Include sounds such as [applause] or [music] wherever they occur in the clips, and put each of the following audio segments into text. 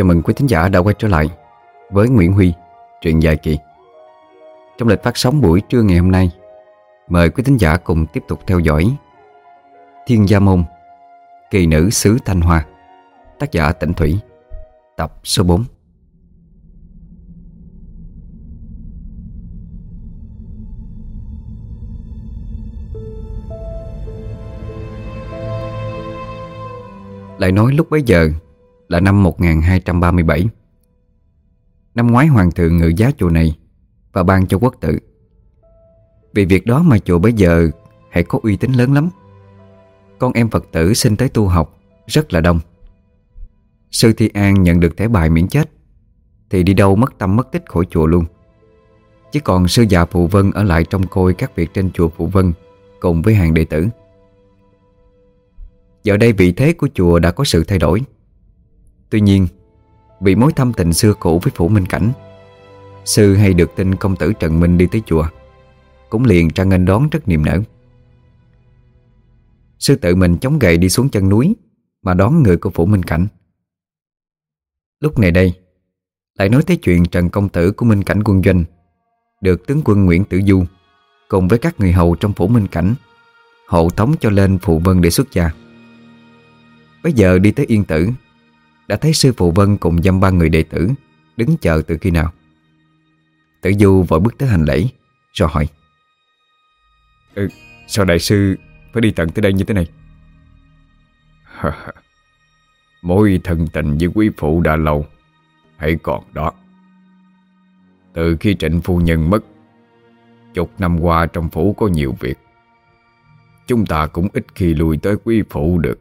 chào mừng quý thính giả đã quay trở lại với Nguyễn Huy, truyện dài kỳ. Trong lịch phát sóng buổi trưa ngày hôm nay, mời quý thính giả cùng tiếp tục theo dõi Thiên Gia Môn, Kỳ Nữ xứ Thanh Hoa, tác giả Tỉnh Thủy, tập số 4. Lại nói lúc bấy giờ là năm 1237 Năm ngoái hoàng thượng ngự giá chùa này Và ban cho quốc tự Vì việc đó mà chùa bây giờ Hãy có uy tín lớn lắm. Con em Phật tử xin tới tu học Rất là đông. Sư Thi An nhận được thẻ bài miễn chết Thì đi đâu mất tâm mất tích khỏi chùa luôn. Chỉ còn sư già Phụ Vân Ở lại trong côi các việc trên chùa Phụ Vân Cùng với hàng đệ tử. Giờ đây vị thế của chùa đã có sự thay đổi. Tuy nhiên, Vì mối thâm tình xưa cũ với Phủ Minh Cảnh, Sư hay được tin công tử Trần Minh đi tới chùa, Cũng liền ra nghênh đón rất niềm nở. Sư tự mình chống gậy đi xuống chân núi, Mà đón người của Phủ Minh Cảnh. Lúc này đây, Lại nói tới chuyện Trần Công Tử của Minh Cảnh quân doanh, Được tướng quân Nguyễn Tử Du Cùng với các người hầu trong Phủ Minh Cảnh Hộ tống cho lên Phụ Vân để xuất gia. Bây giờ đi tới Yên Tử đã thấy sư phụ Vân cùng dăm ba người đệ tử Đứng chờ từ khi nào? Tử Du vội bước tới hành lễ Rồi hỏi. Ừ, Sao đại sư phải đi tận tới đây như thế này? Mối thân tình với quý phụ đã lâu Hãy còn đó. Từ khi trịnh phu nhân mất Chục năm qua trong phủ có nhiều việc. Chúng ta cũng ít khi lui tới quý phụ được.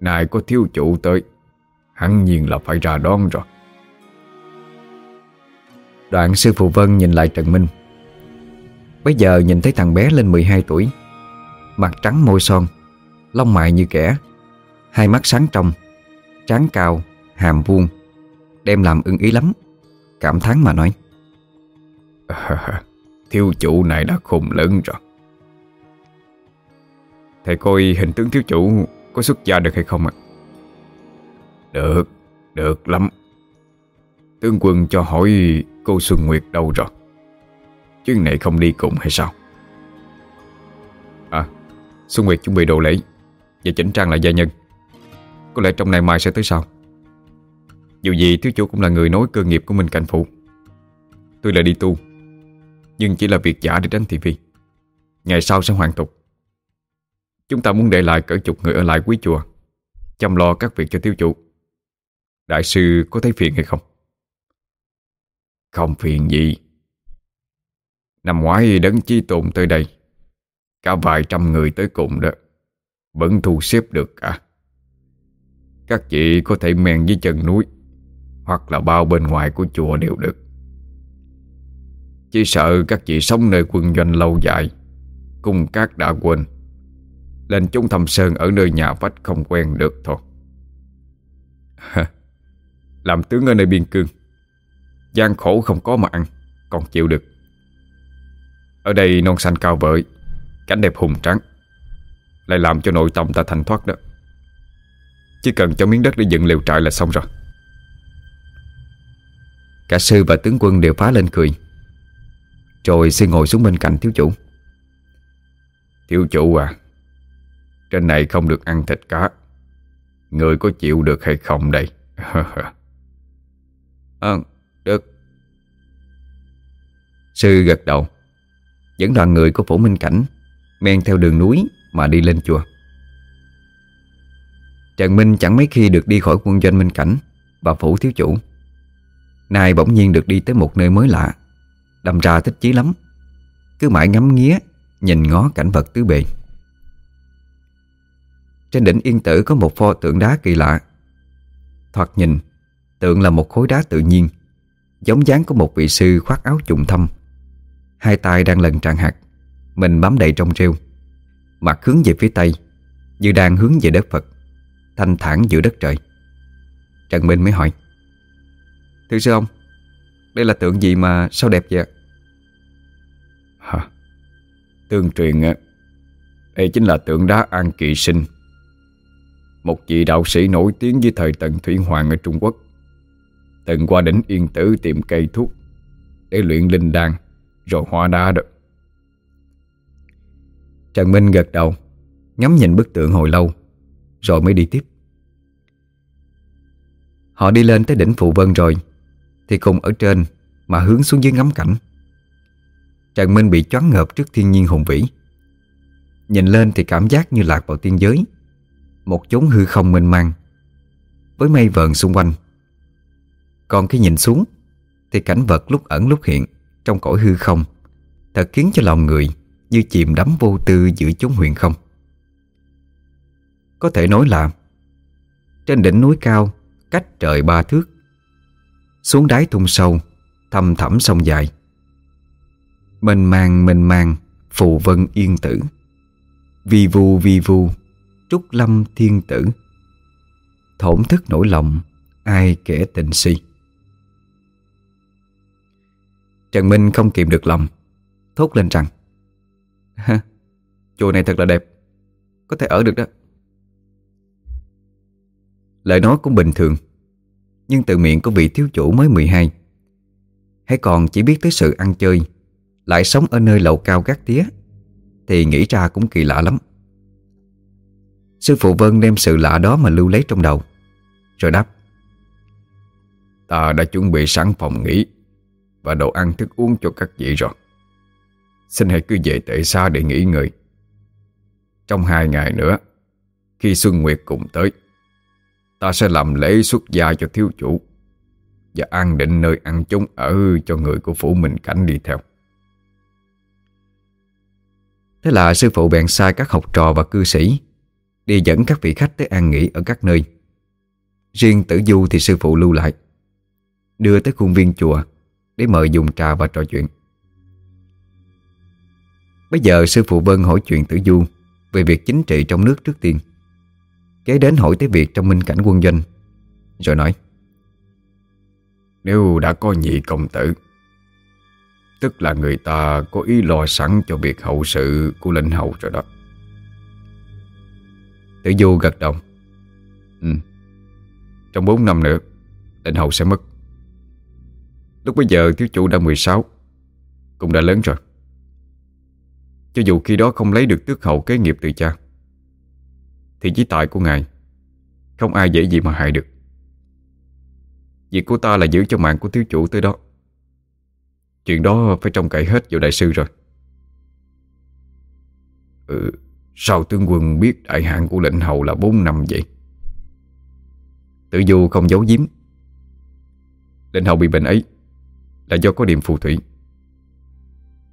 Nay có thiếu chủ tới Hẳn nhiên là phải ra đón rồi. Đoạn sư phụ Vân nhìn lại Trần Minh. Bây giờ nhìn thấy thằng bé lên 12 tuổi Mặt trắng môi son Lông mại như kẻ Hai mắt sáng trong Trán cao, hàm vuông Đem làm ưng ý lắm Cảm thán mà nói. À, [laughs] Thiếu chủ này đã khùng lớn rồi. Thầy coi hình tướng thiếu chủ có xuất gia được hay không ạ? Được, được lắm. Tướng quân cho hỏi cô Xuân Nguyệt đâu rồi? Chuyến này không đi cùng hay sao? À Xuân Nguyệt chuẩn bị đồ lễ Và chỉnh trang lại gia nhân. Có lẽ trong ngày mai sẽ tới sau. Dù gì thiếu chủ cũng là người nối cơ nghiệp của mình cảnh phụ. Tôi là đi tu Nhưng chỉ là việc giả để tránh thị phi. Ngày sau sẽ hoàn tục. Chúng ta muốn để lại cỡ chục người ở lại quý chùa Chăm lo các việc cho thiếu chủ. Đại sư có thấy phiền hay không? Không phiền gì. Năm ngoái đấng chi tôn tới đây, Cả vài trăm người tới cùng đó, Vẫn thu xếp được cả. Các chị có thể men dưới chân núi, Hoặc là bao bên ngoài của chùa đều được. Chỉ sợ các chị sống nơi quân doanh lâu dài Cung các đã quên lên chúng thầm sơn ở nơi nhà vách không quen được thôi. [laughs] Làm tướng ở nơi biên cương. Gian khổ không có mà ăn, Còn chịu được. Ở đây non xanh cao vợi Cảnh đẹp hùng trắng Lại làm cho nội tâm ta thanh thoát đó. Chỉ cần cho miếng đất để dựng lều trại là xong rồi. Cả sư và tướng quân đều phá lên cười. Rồi sư ngồi xuống bên cạnh thiếu chủ. Thiếu chủ à trên này không được ăn thịt cá. Người có chịu được hay không đây? [laughs] Ờ được. Sư gật đầu. Dẫn đoàn người của Phổ Minh Cảnh, Men theo đường núi mà đi lên chùa. Trần Minh chẳng mấy khi được đi khỏi quân doanh Minh Cảnh Và phủ thiếu chủ. Nay bỗng nhiên được đi tới một nơi mới lạ, Đâm ra thích chí lắm. Cứ mãi ngắm nghía, Nhìn ngó cảnh vật tứ bề. Trên đỉnh yên tử có một pho tượng đá kỳ lạ. Thoạt nhìn Tượng là một khối đá tự nhiên, Giống dáng của một vị sư khoác áo trùng thâm. Hai tay đang lần tràn hạt, Mình bám đầy trong rêu. Mặt hướng về phía tây, Như đang hướng về đất Phật, Thanh thản giữa đất trời. Trần Minh mới hỏi, Thưa sư ông, Đây là tượng gì mà sao đẹp vậy Hả? Tương truyền Đây chính là tượng đá An Kỳ Sinh. Một vị đạo sĩ nổi tiếng với thời Tần Thủy Hoàng ở Trung Quốc. Từng qua đỉnh Yên Tử tìm cây thuốc Để luyện linh đan, Rồi hóa đá đó. Trần Minh gật đầu, Ngắm nhìn bức tượng hồi lâu, Rồi mới đi tiếp. Họ đi lên tới đỉnh Phụ Vân rồi, Thì cùng ở trên Mà hướng xuống dưới ngắm cảnh. Trần Minh bị choáng ngợp trước thiên nhiên hùng vĩ. Nhìn lên thì cảm giác như lạc vào tiên giới, Một chốn hư không mênh mang, Với mây vờn xung quanh. Còn khi nhìn xuống, Thì cảnh vật lúc ẩn lúc hiện Trong cõi hư không Thật khiến cho lòng người Như chìm đắm vô tư giữa chốn huyền không. Có thể nói là Trên đỉnh núi cao Cách trời ba thước, Xuống đáy thung sâu Thăm thẳm sông dài, Mênh mang mênh mang, Phù vân yên tử. Vi vu vi vu, Trúc lâm thiên tử. Thổn thức nỗi lòng, Ai kể tình si? Trần Minh không kìm được lòng, Thốt lên rằng chùa này thật là đẹp, Có thể ở được đó. Lời nói cũng bình thường, Nhưng từ miệng của vị thiếu chủ mới 12 Hãy còn chỉ biết tới sự ăn chơi, Lại sống ở nơi lầu cao gác tía, Thì nghĩ ra cũng kỳ lạ lắm. Sư phụ Vân đem sự lạ đó mà lưu lấy trong đầu, Rồi đáp, Ta đã chuẩn bị sẵn phòng nghỉ. Và đồ ăn thức uống cho các vị rồi. Xin hãy cứ về tệ xa để nghỉ ngơi. Trong hai ngày nữa, Khi Xuân Nguyệt cùng tới, Ta sẽ làm lễ xuất gia cho thiếu chủ Và an định nơi ăn chúng ở cho người của phủ mình cảnh đi theo. Thế là sư phụ bèn sai các học trò và cư sĩ Đi dẫn các vị khách tới an nghỉ ở các nơi. Riêng tử du thì sư phụ lưu lại, Đưa tới khuôn viên chùa. Để mời dùng trà và trò chuyện. Bây giờ sư phụ Vân hỏi chuyện tử du Về việc chính trị trong nước trước tiên. Kế đến hỏi tới việc trong minh cảnh quân doanh, Rồi nói, Nếu đã có nhị công tử, Tức là người ta có ý lo sẵn cho việc hậu sự của lệnh hậu rồi đó. Tử Du gật đầu Ừ Trong 4 năm nữa lệnh hậu sẽ mất. Lúc bây giờ thiếu chủ đã 16 Cũng đã lớn rồi. Cho dù khi đó không lấy được tước hậu kế nghiệp từ cha, Thì chí tài của ngài Không ai dễ gì mà hại được. Việc của ta là giữ cho mạng của thiếu chủ tới đó. Chuyện đó phải trông cậy hết vào đại sư rồi. Ừ Sao tướng quân biết đại hạn của lệnh hầu là 4 năm vậy? Tự du không giấu giếm. Lệnh hầu bị bệnh ấy là do có điểm phù thủy.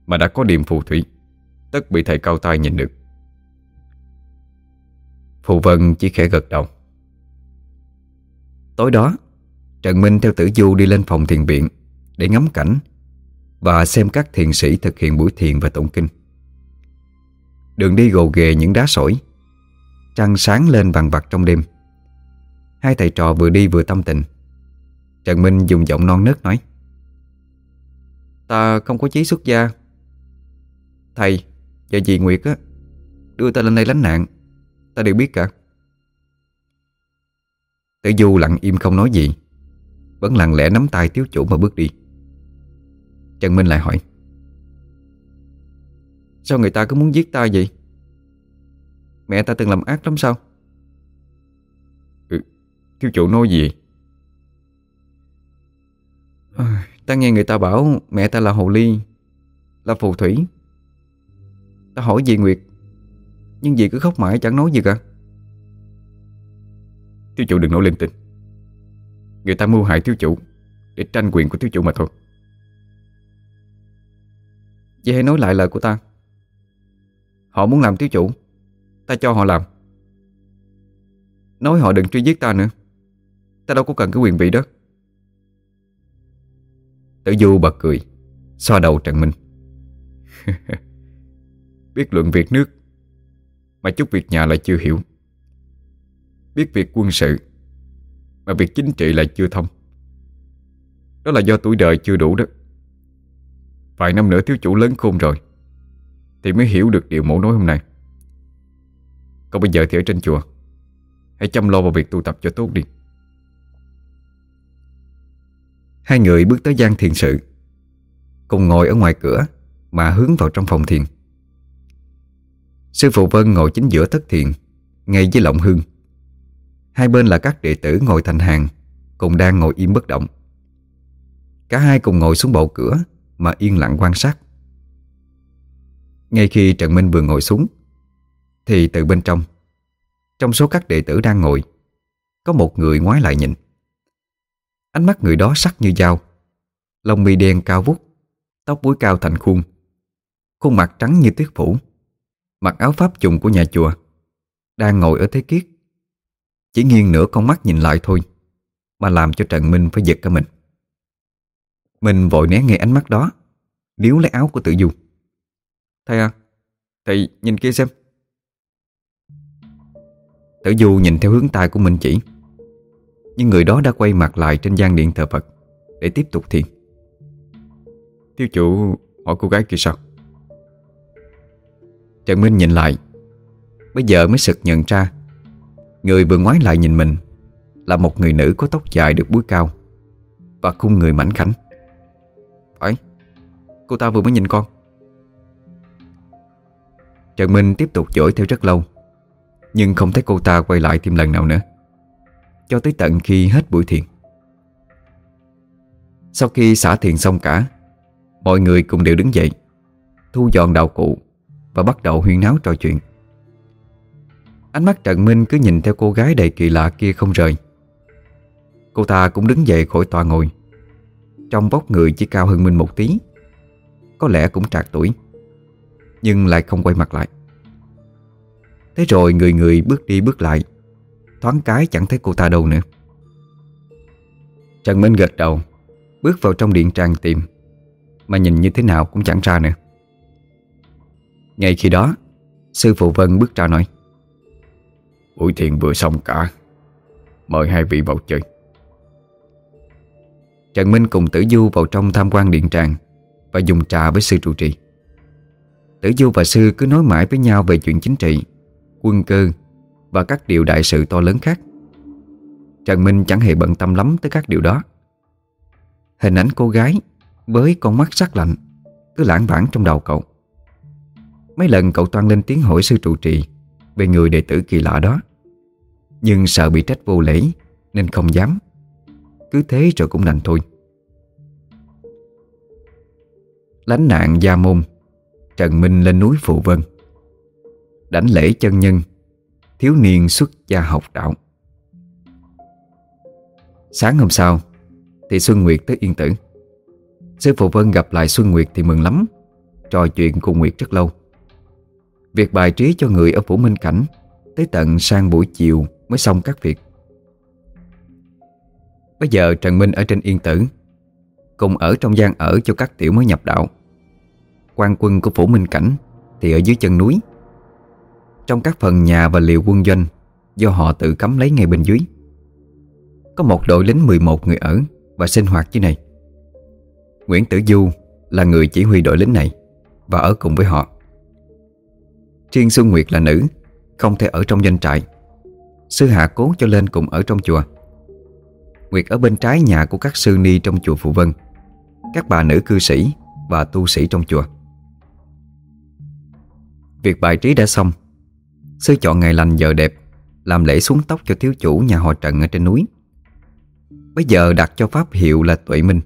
Mà đã có điểm phù thủy, Tất bị thầy cao tay nhìn được. Phù Vân chỉ khẽ gật đầu. Tối đó, Trần Minh theo tử du đi lên phòng thiền viện Để ngắm cảnh Và xem các thiền sĩ thực hiện buổi thiền và tụng kinh. Đường đi gồ ghề những đá sỏi, Trăng sáng lên vàng vặt trong đêm. Hai thầy trò vừa đi vừa tâm tình. Trần Minh dùng giọng non nớt nói. Ta không có chí xuất gia. Thầy và dì Nguyệt á Đưa ta lên đây lánh nạn. Ta đều biết cả. Tử Du lặng im không nói gì. Vẫn lặng lẽ nắm tay tiếu chủ mà bước đi. Trần Minh lại hỏi Sao người ta cứ muốn giết ta vậy? Mẹ ta từng làm ác lắm sao? Ừ, Thiếu chủ nói gì? À, Ta nghe người ta bảo Mẹ ta là hồ ly, Là phù thủy. Ta hỏi dì Nguyệt, Nhưng dì cứ khóc mãi chẳng nói gì cả. Thiếu chủ đừng nói linh tinh. Người ta mưu hại thiếu chủ Để tranh quyền của thiếu chủ mà thôi. Dì hãy nói lại lời của ta. Họ muốn làm thiếu chủ, Ta cho họ làm. Nói họ đừng truy giết ta nữa. Ta đâu có cần cái quyền vị đó. Tử Du bật cười Xoa đầu Trần Minh. [laughs] Biết luận việc nước, Mà chút việc nhà lại chưa hiểu. Biết việc quân sự, Mà việc chính trị lại chưa thông. Đó là do tuổi đời chưa đủ đó. Vài năm nữa thiếu chủ lớn khôn rồi, Thì mới hiểu được điều mẫu nói hôm nay. Còn bây giờ thì ở trên chùa, Hãy chăm lo vào việc tu tập cho tốt đi. Hai người bước tới gian thiền sự. Cùng ngồi ở ngoài cửa, Mà hướng vào trong phòng thiền. Sư phụ Vân ngồi chính giữa thất thiền, Ngay với lộng hương. Hai bên là các đệ tử ngồi thành hàng, Cùng đang ngồi im bất động. Cả hai cùng ngồi xuống bầu cửa, Mà yên lặng quan sát. Ngay khi Trần Minh vừa ngồi xuống, Thì từ bên trong Trong số các đệ tử đang ngồi, Có một người ngoái lại nhìn. Ánh mắt người đó sắc như dao. Lông mi đen cao vút, Tóc búi cao thành khuôn Khuôn mặt trắng như tuyết phủ. Mặc áo pháp trùng của nhà chùa, Đang ngồi ở thế kiết. Chỉ nghiêng nửa con mắt nhìn lại thôi, Mà làm cho Trần Minh phải giật cả mình. Mình vội né ngay ánh mắt đó, Níu lấy áo của tự du. Thầy à Thầy nhìn kia xem. Tử du nhìn theo hướng tay của mình chỉ. Nhưng người đó đã quay mặt lại trên gian điện thờ Phật Để tiếp tục thiền. Thiếu chủ, hỏi cô gái kia sao? Trần Minh nhìn lại. Bây giờ mới sực nhận ra, Người vừa ngoái lại nhìn mình Là một người nữ có tóc dài được búi cao Và khung người mảnh khảnh. Phải, Cô ta vừa mới nhìn con. Trần Minh tiếp tục dõi theo rất lâu, Nhưng không thấy cô ta quay lại thêm lần nào nữa. Cho tới tận khi hết buổi thiền. Sau khi xả thiền xong cả, Mọi người cùng đều đứng dậy, Thu dọn đạo cụ Và bắt đầu huyên náo trò chuyện. Ánh mắt Trần Minh cứ nhìn theo cô gái đầy kỳ lạ kia không rời. Cô ta cũng đứng dậy khỏi tòa ngồi. Trong vóc người chỉ cao hơn Minh một tí, Có lẽ cũng trạc tuổi, Nhưng lại không quay mặt lại. Thế rồi người người bước đi bước lại Thoáng cái chẳng thấy cô ta đâu nữa. Trần Minh gật đầu Bước vào trong điện trang tìm Mà nhìn như thế nào cũng chẳng ra nữa. Ngay khi đó Sư phụ Vân bước ra nói Buổi thiền vừa xong cả Mời hai vị vào chơi. Trần Minh cùng Tử Du vào trong tham quan điện tràng Và dùng trà với sư trụ trì. Tử Du và sư cứ nói mãi với nhau về chuyện chính trị Quân cơ và các điều đại sự to lớn khác. Trần Minh chẳng hề bận tâm lắm tới các điều đó. Hình ảnh cô gái Với con mắt sắc lạnh Cứ lãng vãng trong đầu cậu. Mấy lần cậu toan lên tiếng hỏi sư trụ trì Về người đệ tử kỳ lạ đó, Nhưng sợ bị trách vô lễ Nên không dám. Cứ thế rồi cũng đành thôi. Lánh nạn gia môn, Trần Minh lên núi Phụ Vân, Đảnh lễ chân nhân Thiếu niên xuất gia học đạo. Sáng hôm sau, Thì Xuân Nguyệt tới Yên Tử. Sư Phụ Vân gặp lại Xuân Nguyệt thì mừng lắm, Trò chuyện cùng Nguyệt rất lâu. Việc bài trí cho người ở Phủ Minh Cảnh Tới tận sang buổi chiều mới xong các việc. Bây giờ Trần Minh ở trên Yên Tử, Cùng ở trong gian ở cho các tiểu mới nhập đạo. Quan quân của Phủ Minh Cảnh Thì ở dưới chân núi. Trong các phần nhà và liều quân doanh Do họ tự cấm lấy ngay bên dưới. Có một đội lính 11 người ở Và sinh hoạt dưới này. Nguyễn Tử Du là người chỉ huy đội lính này Và ở cùng với họ. Riêng Xuân Nguyệt là nữ, Không thể ở trong doanh trại. Sư hạ cố cho lên cùng ở trong chùa. Nguyệt ở bên trái nhà của các sư ni trong chùa Phụ Vân. Các bà nữ cư sĩ và tu sĩ trong chùa. Việc bài trí đã xong. Sư chọn ngày lành giờ đẹp, Làm lễ xuống tóc cho thiếu chủ nhà họ Trần ở trên núi. Bây giờ đặt cho pháp hiệu là Tuệ Minh.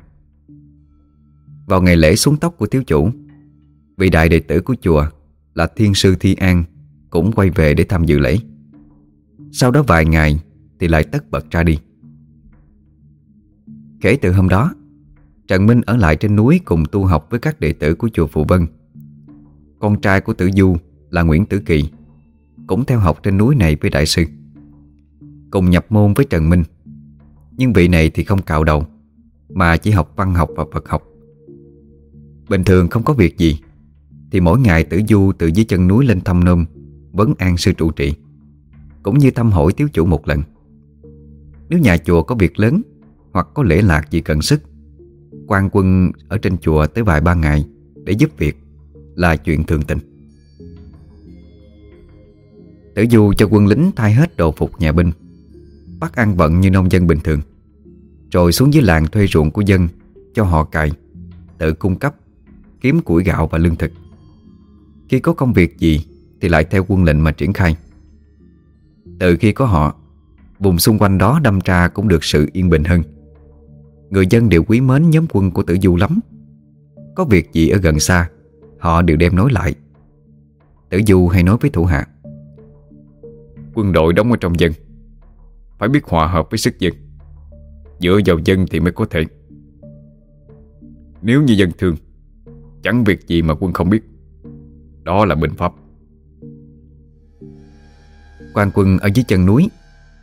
Vào ngày lễ xuống tóc của thiếu chủ, Vị đại đệ tử của chùa Là Thiên sư Thi An Cũng quay về để tham dự lễ. Sau đó vài ngày Thì lại tất bật ra đi. Kể từ hôm đó, Trần Minh ở lại trên núi cùng tu học với các đệ tử của chùa Phụ Vân. Con trai của tử Du là Nguyễn Tử Kỳ. Cũng theo học trên núi này với đại sư. Cùng nhập môn với Trần Minh, Nhưng vị này thì không cạo đầu, Mà chỉ học văn học và Phật học. Bình thường không có việc gì, Thì mỗi ngày tử du từ dưới chân núi lên thăm nôm, Vấn an sư trụ trì, Cũng như thăm hỏi tiếu chủ một lần. Nếu nhà chùa có việc lớn Hoặc có lễ lạc gì cần sức, quan quân ở trên chùa tới vài ba ngày Để giúp việc Là chuyện thường tình. Tử Du cho quân lính thay hết đồ phục nhà binh. Bắt ăn vận như nông dân bình thường. Rồi xuống dưới làng thuê ruộng của dân Cho họ cày, Tự cung cấp, Kiếm củi gạo và lương thực. Khi có công việc gì Thì lại theo quân lệnh mà triển khai. Từ khi có họ, Vùng xung quanh đó đâm ra cũng được sự yên bình hơn. Người dân đều quý mến nhóm quân của tử du lắm. Có việc gì ở gần xa, Họ đều đem nói lại. Tử du hay nói với thủ hạ Quân đội đóng ở trong dân. Phải biết hòa hợp với sức dân. Dựa vào dân thì mới có thể. Nếu như dân thương, Chẳng việc gì mà quân không biết. Đó là bình pháp. Quan quân ở dưới chân núi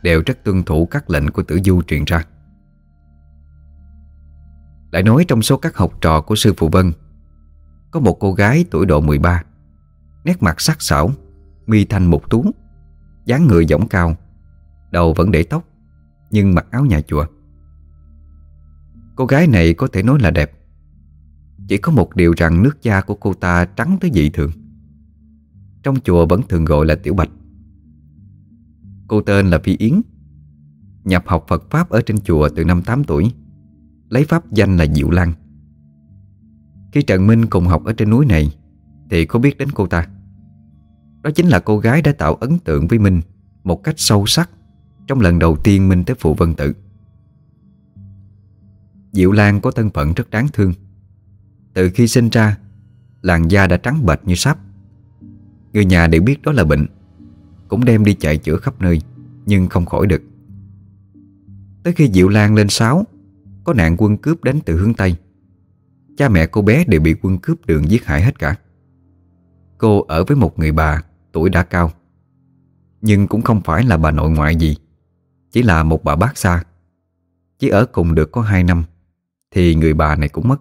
Đều rất tuân thủ các lệnh của tử du truyền ra. Lại nói trong số các học trò của sư phụ Vân, Có một cô gái tuổi độ 13 Nét mặt sắc sảo, Mi thanh một tú dáng người dõng cao, Đầu vẫn để tóc, Nhưng mặc áo nhà chùa. Cô gái này có thể nói là đẹp, Chỉ có một điều rằng nước da của cô ta trắng tới dị thường. Trong chùa vẫn thường gọi là Tiểu Bạch. Cô tên là Phi Yến, Nhập học Phật Pháp ở trên chùa từ năm 8 tuổi, Lấy pháp danh là Diệu Lan. Khi Trần Minh cùng học ở trên núi này, Thì có biết đến cô ta. Đó chính là cô gái đã tạo ấn tượng với Minh Một cách sâu sắc Trong lần đầu tiên Minh tới Phụ Vân Tự. Diệu Lan có thân phận rất đáng thương. Từ khi sinh ra, Làn da đã trắng bệch như sáp. Người nhà đều biết đó là bệnh, Cũng đem đi chạy chữa khắp nơi, Nhưng không khỏi được. Tới khi Diệu Lan lên 6 Có nạn quân cướp đến từ hướng Tây. Cha mẹ cô bé đều bị quân cướp đường giết hại hết cả. Cô ở với một người bà Tuổi đã cao. Nhưng cũng không phải là bà nội ngoại gì, Chỉ là một bà bác xa. Chỉ ở cùng được có 2 năm, Thì người bà này cũng mất.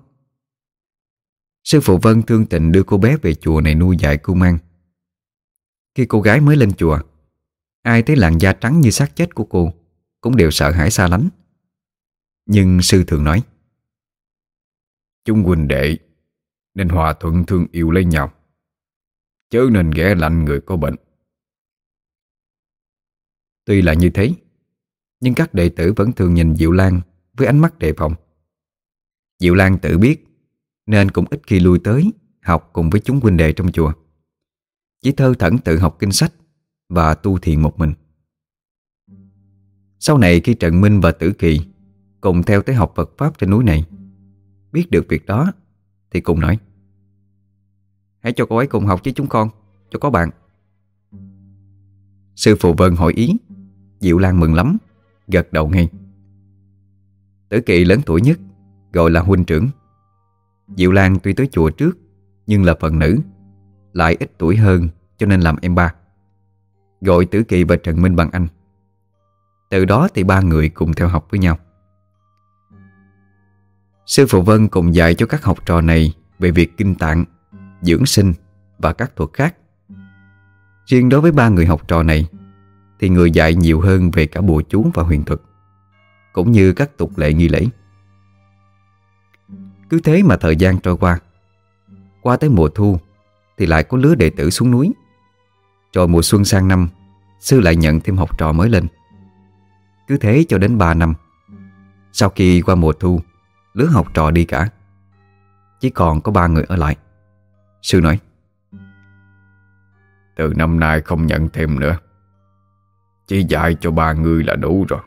Sư phụ Vân thương tình đưa cô bé về chùa này nuôi dạy cô mang. Khi cô gái mới lên chùa, Ai thấy làn da trắng như xác chết của cô cũng đều sợ hãi xa lánh. Nhưng sư thường nói, Chúng huynh đệ, Nên hòa thuận thương yêu lấy nhau. Chớ nên ghé lạnh người có bệnh. Tuy là như thế, Nhưng các đệ tử vẫn thường nhìn Diệu Lan Với ánh mắt đề phòng. Diệu Lan tự biết Nên cũng ít khi lui tới Học cùng với chúng huynh đệ trong chùa. Chỉ thơ thẩn tự học kinh sách Và tu thiền một mình. Sau này khi Trần Minh và Tử Kỳ Cùng theo tới học Phật Pháp trên núi này, Biết được việc đó Thì cùng nói. Hãy cho cô ấy cùng học với chúng con Cho có bạn. Sư phụ Vân hỏi ý. Diệu Lan mừng lắm Gật đầu ngay. Tử Kỳ lớn tuổi nhất Gọi là huynh trưởng. Diệu Lan tuy tới chùa trước Nhưng là phần nữ Lại ít tuổi hơn cho nên làm em ba. Gọi Tử Kỳ và Trần Minh bằng anh. Từ đó thì ba người cùng theo học với nhau. Sư Phụ Vân cùng dạy cho các học trò này Về việc kinh tạng, dưỡng sinh và các thuật khác. Riêng đối với ba người học trò này, Thì người dạy nhiều hơn về cả bùa chú và huyền thuật, Cũng như các tục lệ nghi lễ. Cứ thế mà thời gian trôi qua Qua tới mùa thu Thì lại có lứa đệ tử xuống núi. Rồi mùa xuân sang năm, Sư lại nhận thêm học trò mới lên. Cứ thế cho đến 3 năm, Sau khi qua mùa thu, Lứa học trò đi cả. Chỉ còn có ba người ở lại. Sư nói, Từ năm nay không nhận thêm nữa. Chỉ dạy cho ba người là đủ rồi.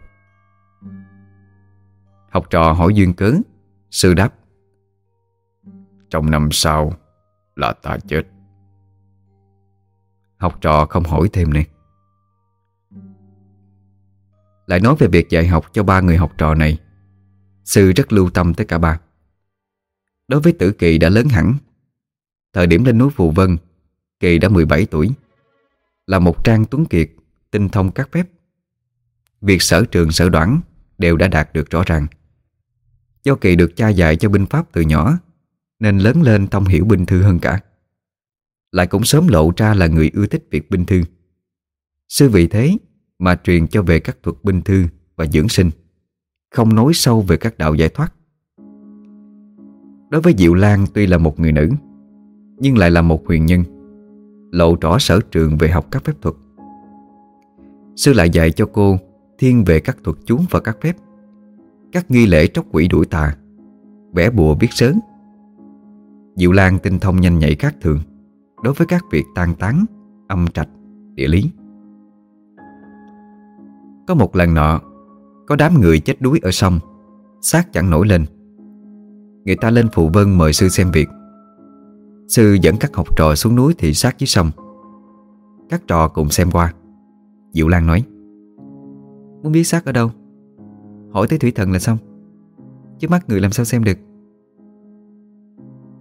Học trò hỏi duyên cớ, Sư đáp, Trong năm sau là ta chết. Học trò không hỏi thêm nữa. Lại nói về việc dạy học cho ba người học trò này, Sư rất lưu tâm tới cả ba. Đối với tử kỳ đã lớn hẳn Thời điểm lên núi Phù Vân Kỳ đã 17 tuổi Là một trang tuấn kiệt Tinh thông các phép. Việc sở trường sở đoán Đều đã đạt được rõ ràng. Do Kỳ được cha dạy cho binh pháp từ nhỏ Nên lớn lên thông hiểu binh thư hơn cả. Lại cũng sớm lộ ra là người ưa thích việc binh thư. Sư vì thế mà truyền cho về các thuật binh thư và dưỡng sinh, không nói sâu về các đạo giải thoát. Đối với Diệu Lan tuy là một người nữ, nhưng lại là một huyền nhân, lộ rõ sở trường về học các phép thuật, Sư lại dạy cho cô thiên về các thuật chú và các phép Các nghi lễ tróc quỷ đuổi tà Vẽ bùa biết sớm. Diệu Lan tinh thông nhanh nhạy khác thường Đối với các việc tan tán, âm trạch, địa lý. Có một lần nọ Có đám người chết đuối ở sông xác chẳng nổi lên. Người ta lên phụ vân mời sư xem việc. Sư dẫn các học trò xuống núi thị sát dưới sông. Các trò cùng xem qua. Diệu Lan nói Muốn biết xác ở đâu? Hỏi tới thủy thần là xong. Chứ mắt người làm sao xem được?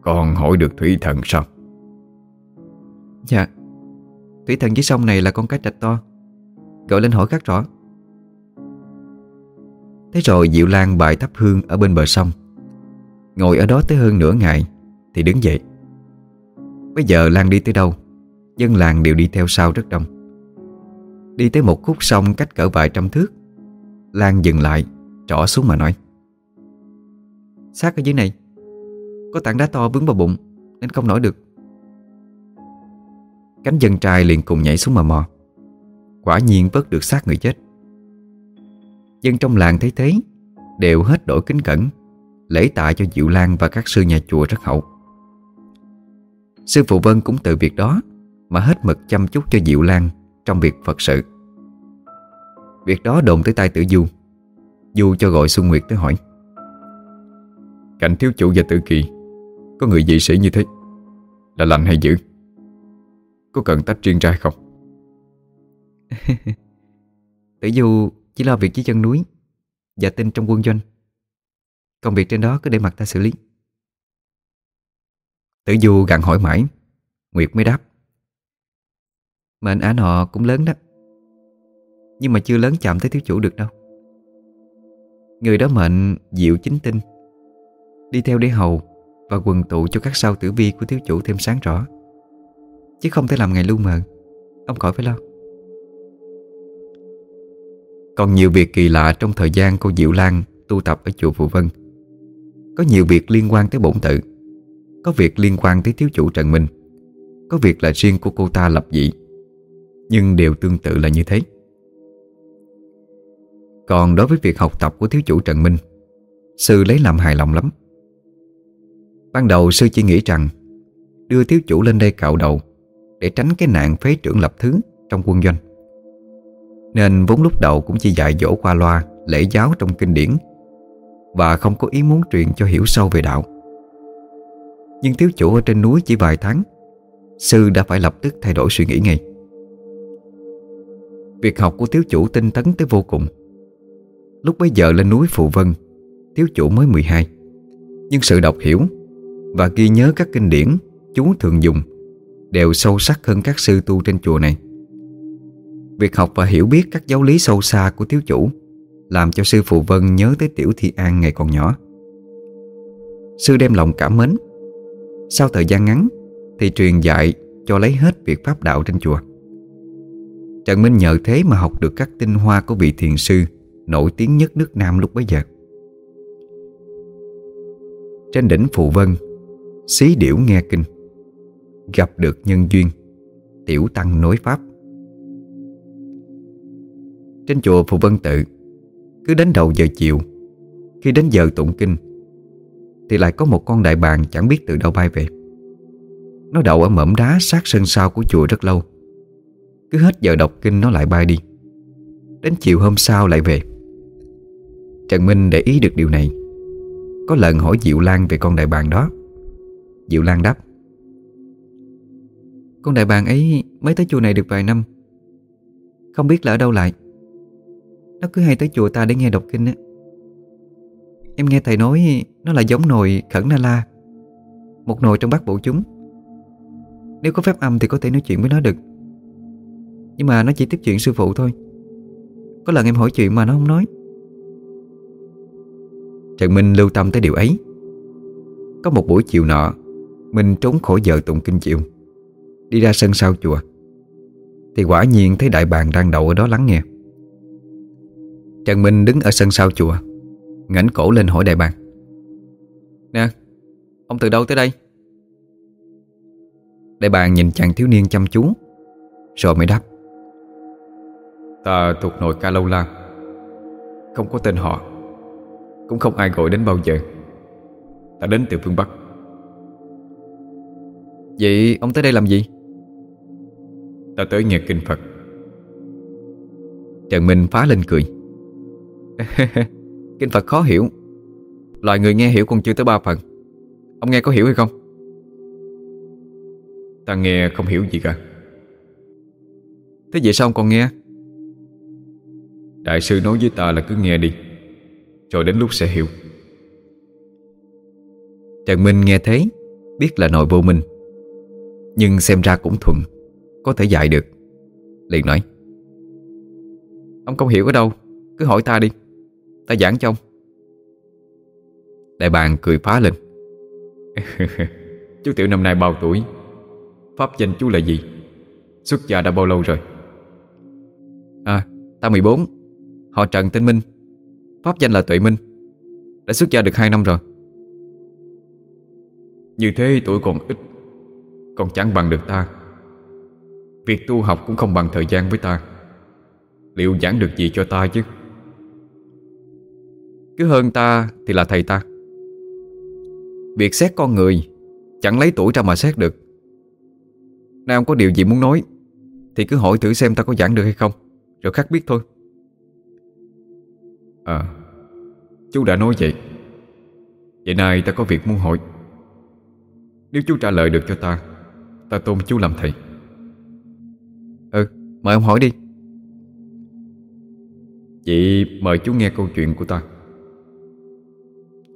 Con hỏi được thủy thần sao? Dạ. Thủy thần dưới sông này là con cá trạch to. Gọi lên hỏi khắc rõ Thế rồi Diệu Lan bài thắp hương ở bên bờ sông. Ngồi ở đó tới hơn nửa ngày Thì đứng dậy Bây giờ Lan đi tới đâu? Dân làng đều đi theo sau rất đông. Đi tới một khúc sông cách cỡ vài trăm thước. Lan dừng lại, Trỏ xuống mà nói. "Sát ở dưới này, Có tảng đá to vướng vào bụng, Nên không nổi được. Cánh dân trai liền cùng nhảy xuống mà mò. Quả nhiên vớt được xác người chết. Dân trong làng thấy thế, Đều hết đổi kính cẩn, Lễ tạ cho Diệu Lan và các sư nhà chùa rất hậu. Sư Phụ Vân cũng từ việc đó Mà hết mực chăm chút cho Diệu Lan Trong việc Phật sự. Việc đó đồn tới tay tử Du. Du cho gọi Xuân Nguyệt tới hỏi. Cảnh thiếu chủ và tử kỳ, Có người dị sĩ như thế, Là lành hay dữ? Có cần tách riêng ra không? [laughs] Tử Du chỉ lo việc dưới chân núi Và tin trong quân doanh. Công việc trên đó cứ để mặt ta xử lý. Tử Du gặn hỏi mãi. Nguyệt mới đáp. Mệnh án họ cũng lớn đó. Nhưng mà chưa lớn chạm tới thiếu chủ được đâu. Người đó mệnh diệu chính tinh. Đi theo để hầu Và quần tụ cho các sao tử vi của thiếu chủ thêm sáng rõ. Chứ không thể làm ngày lưu mờ. Ông khỏi phải lo. Còn nhiều việc kỳ lạ trong thời gian cô Diệu Lan tu tập ở chùa Phụ Vân. Có nhiều việc liên quan tới bổn tự. Có việc liên quan tới thiếu chủ Trần Minh. Có việc là riêng của cô ta lập dị. Nhưng đều tương tự là như thế. Còn đối với việc học tập của thiếu chủ Trần Minh, Sư lấy làm hài lòng lắm. Ban đầu sư chỉ nghĩ rằng, Đưa thiếu chủ lên đây cạo đầu Để tránh cái nạn phế trưởng lập thứ Trong quân doanh. Nên vốn lúc đầu cũng chỉ dạy dỗ qua loa, Lễ giáo trong kinh điển Và không có ý muốn truyền cho hiểu sâu về đạo. Nhưng thiếu chủ ở trên núi chỉ vài tháng, Sư đã phải lập tức thay đổi suy nghĩ ngay. Việc học của thiếu chủ tinh tấn tới vô cùng. Lúc bấy giờ lên núi Phụ Vân, Thiếu chủ mới 12 Nhưng sự đọc hiểu Và ghi nhớ các kinh điển Chú thường dùng Đều sâu sắc hơn các sư tu trên chùa này. Việc học và hiểu biết các giáo lý sâu xa của thiếu chủ Làm cho sư Phụ Vân nhớ tới Tiểu Thi An ngày còn nhỏ. Sư đem lòng cảm mến sau thời gian ngắn, Thì truyền dạy cho lấy hết việc pháp đạo trên chùa. Trần Minh nhờ thế mà học được các tinh hoa của vị thiền sư Nổi tiếng nhất nước Nam lúc bấy giờ. Trên đỉnh Phụ Vân, Xí điểu nghe kinh, Gặp được nhân duyên, Tiểu tăng nối pháp. Trên chùa Phụ Vân Tự, Cứ đến đầu giờ chiều, Khi đến giờ tụng kinh thì lại có một con đại bàng chẳng biết từ đâu bay về. Nó đậu ở mỏm đá sát sân sau của chùa rất lâu. Cứ hết giờ đọc kinh nó lại bay đi. Đến chiều hôm sau lại về. Trần Minh để ý được điều này. Có lần hỏi Diệu Lan về con đại bàng đó. Diệu Lan đáp, Con đại bàng ấy mới tới chùa này được vài năm. Không biết là ở đâu lại. Nó cứ hay tới chùa ta để nghe đọc kinh á. Em nghe thầy nói Nó là giống nồi khẩn na la, Một nồi trong bát bộ chúng. Nếu có phép âm thì có thể nói chuyện với nó được. Nhưng mà nó chỉ tiếp chuyện sư phụ thôi. Có lần em hỏi chuyện mà nó không nói. Trần Minh lưu tâm tới điều ấy. Có một buổi chiều nọ, Minh trốn khỏi giờ tụng kinh chiều Đi ra sân sau chùa. Thì quả nhiên thấy đại bàng đang đậu ở đó lắng nghe. Trần Minh đứng ở sân sau chùa ngẩng cổ lên hỏi đại bàng. Nè Ông từ đâu tới đây? Đại bàng nhìn chàng thiếu niên chăm chú Rồi mới đáp. Ta thuộc nội ca lâu la Không có tên họ Cũng không ai gọi đến bao giờ. Ta đến từ phương Bắc. Vậy ông tới đây làm gì? Ta tới nghe kinh Phật. Trần Minh phá lên cười. [laughs] Kinh Phật khó hiểu. Loài người nghe hiểu còn chưa tới ba phần. Ông nghe có hiểu hay không? Ta nghe không hiểu gì cả. Thế vậy sao ông còn nghe? Đại sư nói với ta là cứ nghe đi Rồi đến lúc sẽ hiểu. Trần Minh nghe thế, Biết là nội vô minh. Nhưng xem ra cũng thuận, Có thể dạy được. Liền nói, Ông không hiểu ở đâu, Cứ hỏi ta đi. Ta giảng cho ông. Đại bàng cười phá lên. [laughs] Chú Tiểu năm nay bao tuổi? Pháp danh chú là gì? Xuất gia đã bao lâu rồi? À ta 14 Họ Trần tên Minh. Pháp danh là Tuệ Minh. Đã xuất gia được 2 năm rồi. Như thế tuổi còn ít, Còn chẳng bằng được ta. Việc tu học cũng không bằng thời gian với ta. Liệu giảng được gì cho ta chứ? Cứ hơn ta thì là thầy ta. Việc xét con người, Chẳng lấy tuổi ra mà xét được. Nay ông có điều gì muốn nói, Thì cứ hỏi thử xem ta có giảng được hay không, Rồi khắc biết thôi. À Chú đã nói vậy. Vậy nay ta có việc muốn hỏi. Nếu chú trả lời được cho ta Ta tôn chú làm thầy. Ừ mời ông hỏi đi. Chị mời chú nghe câu chuyện của ta.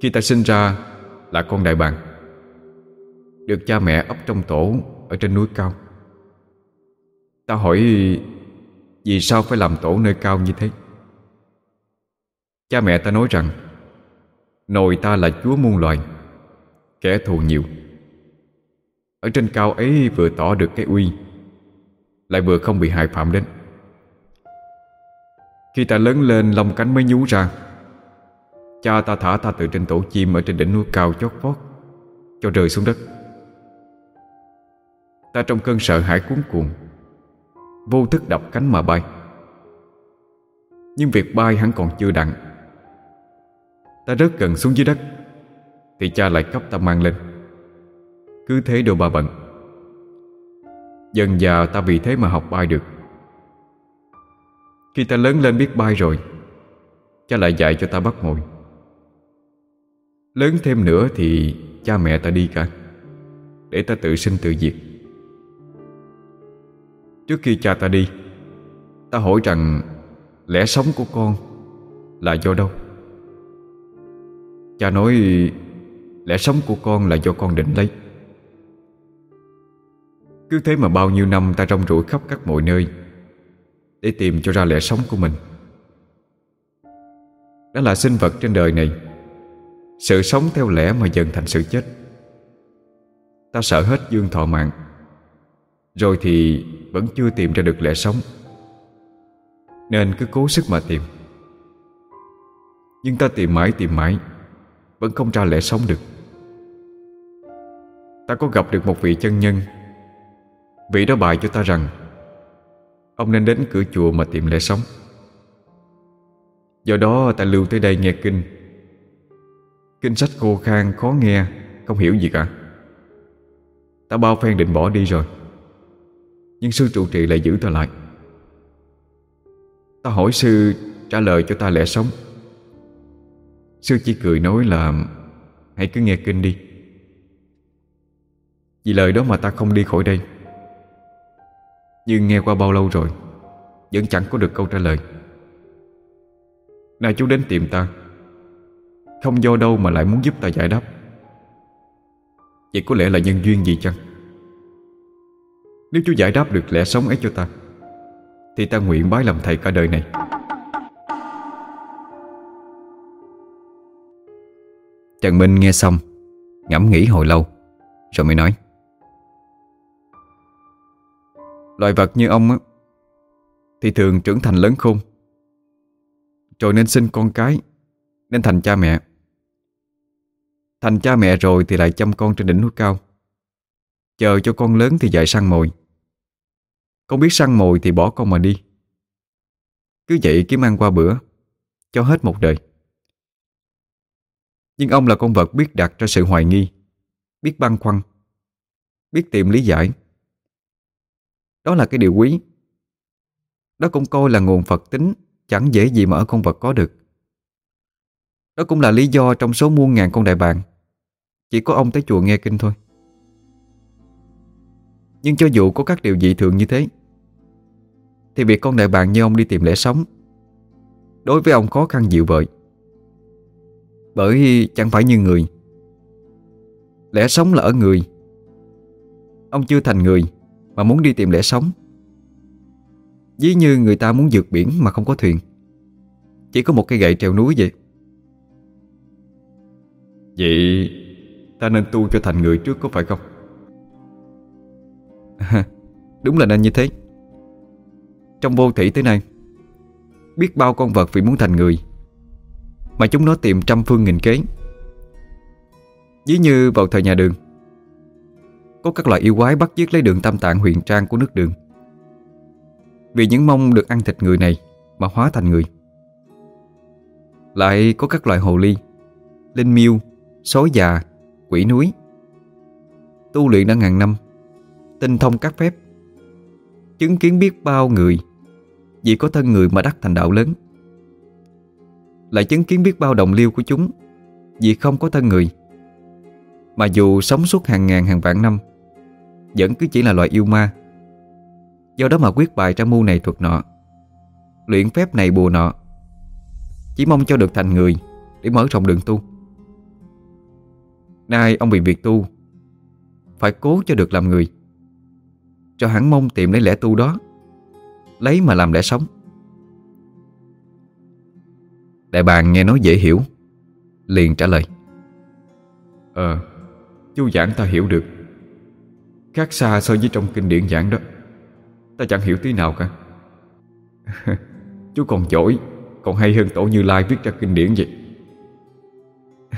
Khi ta sinh ra Là con đại bàng, Được cha mẹ ấp trong tổ Ở trên núi cao. Ta hỏi, Vì sao phải làm tổ nơi cao như thế? Cha mẹ ta nói rằng Nội ta là chúa muôn loài, Kẻ thù nhiều. Ở trên cao ấy vừa tỏ được cái uy, Lại vừa không bị hại phạm đến. Khi ta lớn lên, lông cánh mới nhú ra Cha ta thả ta từ trên tổ chim Ở trên đỉnh núi cao chót vót, Cho rơi xuống đất. Ta trong cơn sợ hãi cuốn cuồng, Vô thức đập cánh mà bay. Nhưng việc bay hắn còn chưa đặng. Ta rất gần xuống dưới đất, Thì cha lại cấp ta mang lên. Cứ thế đồ bà bận. Dần già ta vì thế mà học bay được. Khi ta lớn lên biết bay rồi, Cha lại dạy cho ta bắt ngồi. Lớn thêm nữa thì cha mẹ ta đi cả, Để ta tự sinh tự diệt. Trước khi cha ta đi, Ta hỏi rằng Lẽ sống của con Là do đâu? Cha nói Lẽ sống của con là do con định lấy. Cứ thế mà bao nhiêu năm ta rong ruổi khắp các mọi nơi Để tìm cho ra lẽ sống của mình. Đó là sinh vật trên đời này. Sự sống theo lẽ mà dần thành sự chết. Ta sợ hết dương thọ mạng, Rồi thì vẫn chưa tìm ra được lẽ sống. Nên cứ cố sức mà tìm. Nhưng ta tìm mãi tìm mãi, vẫn không ra lẽ sống được. Ta có gặp được một vị chân nhân, Vị đó bài cho ta rằng, Ông nên đến cửa chùa mà tìm lẽ sống. Do đó ta lưu tới đây nghe kinh. Kinh sách khô khan khó nghe. Không hiểu gì cả. Ta bao phen định bỏ đi rồi. Nhưng sư trụ trì lại giữ ta lại. Ta hỏi sư trả lời cho ta lẽ sống. Sư chỉ cười nói là, Hãy cứ nghe kinh đi. Vì lời đó mà ta không đi khỏi đây. Nhưng nghe qua bao lâu rồi, Vẫn chẳng có được câu trả lời. Nay chú đến tìm ta. Không do đâu mà lại muốn giúp ta giải đáp. Vậy có lẽ là nhân duyên gì chăng? Nếu chú giải đáp được lẽ sống ấy cho ta, Thì ta nguyện bái làm thầy cả đời này. Trần Minh nghe xong, Ngẫm nghĩ hồi lâu, Rồi mới nói. Loài vật như ông á, Thì thường trưởng thành lớn khôn. Rồi nên sinh con cái, Nên thành cha mẹ. Thành cha mẹ rồi thì lại chăm con trên đỉnh núi cao. Chờ cho con lớn thì dạy săn mồi. Con biết săn mồi thì bỏ con mà đi. Cứ vậy kiếm ăn qua bữa, Cho hết một đời. Nhưng ông là con vật biết đặt ra sự hoài nghi, Biết băn khoăn, Biết tìm lý giải. Đó là cái điều quý. Đó cũng coi là nguồn Phật tính, Chẳng dễ gì mà ở con vật có được. Đó cũng là lý do trong số muôn ngàn con đại bàng chỉ có ông tới chùa nghe kinh thôi. Nhưng cho dù có các điều dị thường như thế, Thì việc con đại bàng như ông đi tìm lẽ sống, Đối với ông khó khăn dịu vợi Bởi chẳng phải như người. Lẽ sống là ở người. Ông chưa thành người Mà muốn đi tìm lẽ sống. Dí như người ta muốn vượt biển mà không có thuyền. Chỉ có một cây gậy treo núi vậy. Vậy ta nên tu cho thành người trước có phải không? [laughs] đúng là nên như thế. Trong vô thủy tới nay, Biết bao con vật vì muốn thành người, Mà chúng nó tìm trăm phương nghìn kế. Ví như vào thời nhà đường, Có các loại yêu quái bắt giết lấy đường tam tạng huyền trang của nước đường. Vì những mong được ăn thịt người này Mà hóa thành người. Lại có các loại hồ ly, Linh miêu, Sói già Quỷ núi. Tu luyện đã ngàn năm, Tinh thông các phép, Chứng kiến biết bao người, Vì có thân người mà đắc thành đạo lớn. Lại chứng kiến biết bao đồng liêu của chúng, Vì không có thân người. Mà dù sống suốt hàng ngàn hàng vạn năm, Vẫn cứ chỉ là loại yêu ma. Do đó mà quyết bài ra mưu này thuật nọ, Luyện phép này bùa nọ, Chỉ mong cho được thành người Để mở rộng đường tu. Nay ông bị việc tu. Phải cố cho được làm người. Cho hắn mong tìm lấy lẽ tu đó. Lấy mà làm lẽ sống. Đại bàng nghe nói dễ hiểu, Liền trả lời. Ờ Chú giảng ta hiểu được. Khác xa so với trong kinh điển giảng đó, Ta chẳng hiểu tí nào cả. [laughs] Chú còn giỏi, Còn hay hơn tổ Như Lai viết ra kinh điển vậy.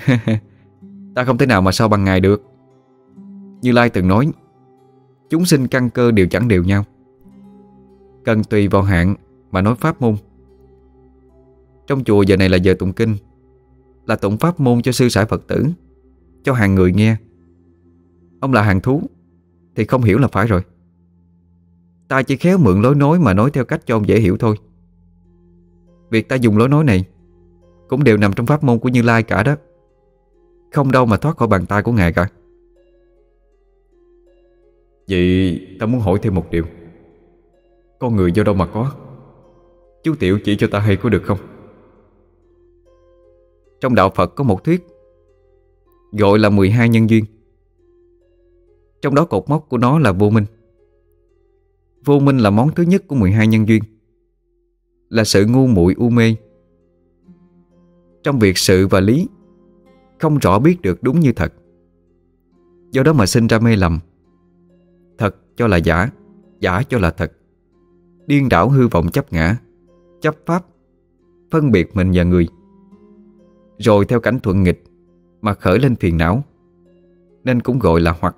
[laughs] Ta không thể nào mà so bằng ngài được. Như Lai từng nói, Chúng sinh căn cơ đều chẳng đều nhau. Cần tùy vào hạn Mà nói pháp môn. Trong chùa giờ này là giờ tụng kinh, Là tụng pháp môn cho sư sãi Phật tử, Cho hàng người nghe. Ông là hàng thú, Thì không hiểu là phải rồi. Ta chỉ khéo mượn lối nói mà nói theo cách cho ông dễ hiểu thôi. Việc ta dùng lối nói này Cũng đều nằm trong pháp môn của Như Lai cả đó. Không đâu mà thoát khỏi bàn tay của Ngài cả. Vậy ta muốn hỏi thêm một điều. Con người do đâu mà có? Chú Tiểu chỉ cho ta hay có được không? Trong đạo Phật có một thuyết Gọi là 12 nhân duyên. Trong đó cột mốc của nó là vô minh. Vô minh là món thứ nhất của 12 nhân duyên Là sự ngu muội u mê. Trong việc sự và lý không rõ biết được đúng như thật. Do đó mà sinh ra mê lầm. Thật cho là giả Giả cho là thật. Điên đảo hư vọng chấp ngã, Chấp pháp, Phân biệt mình và người. Rồi theo cảnh thuận nghịch Mà khởi lên phiền não, Nên cũng gọi là hoặc.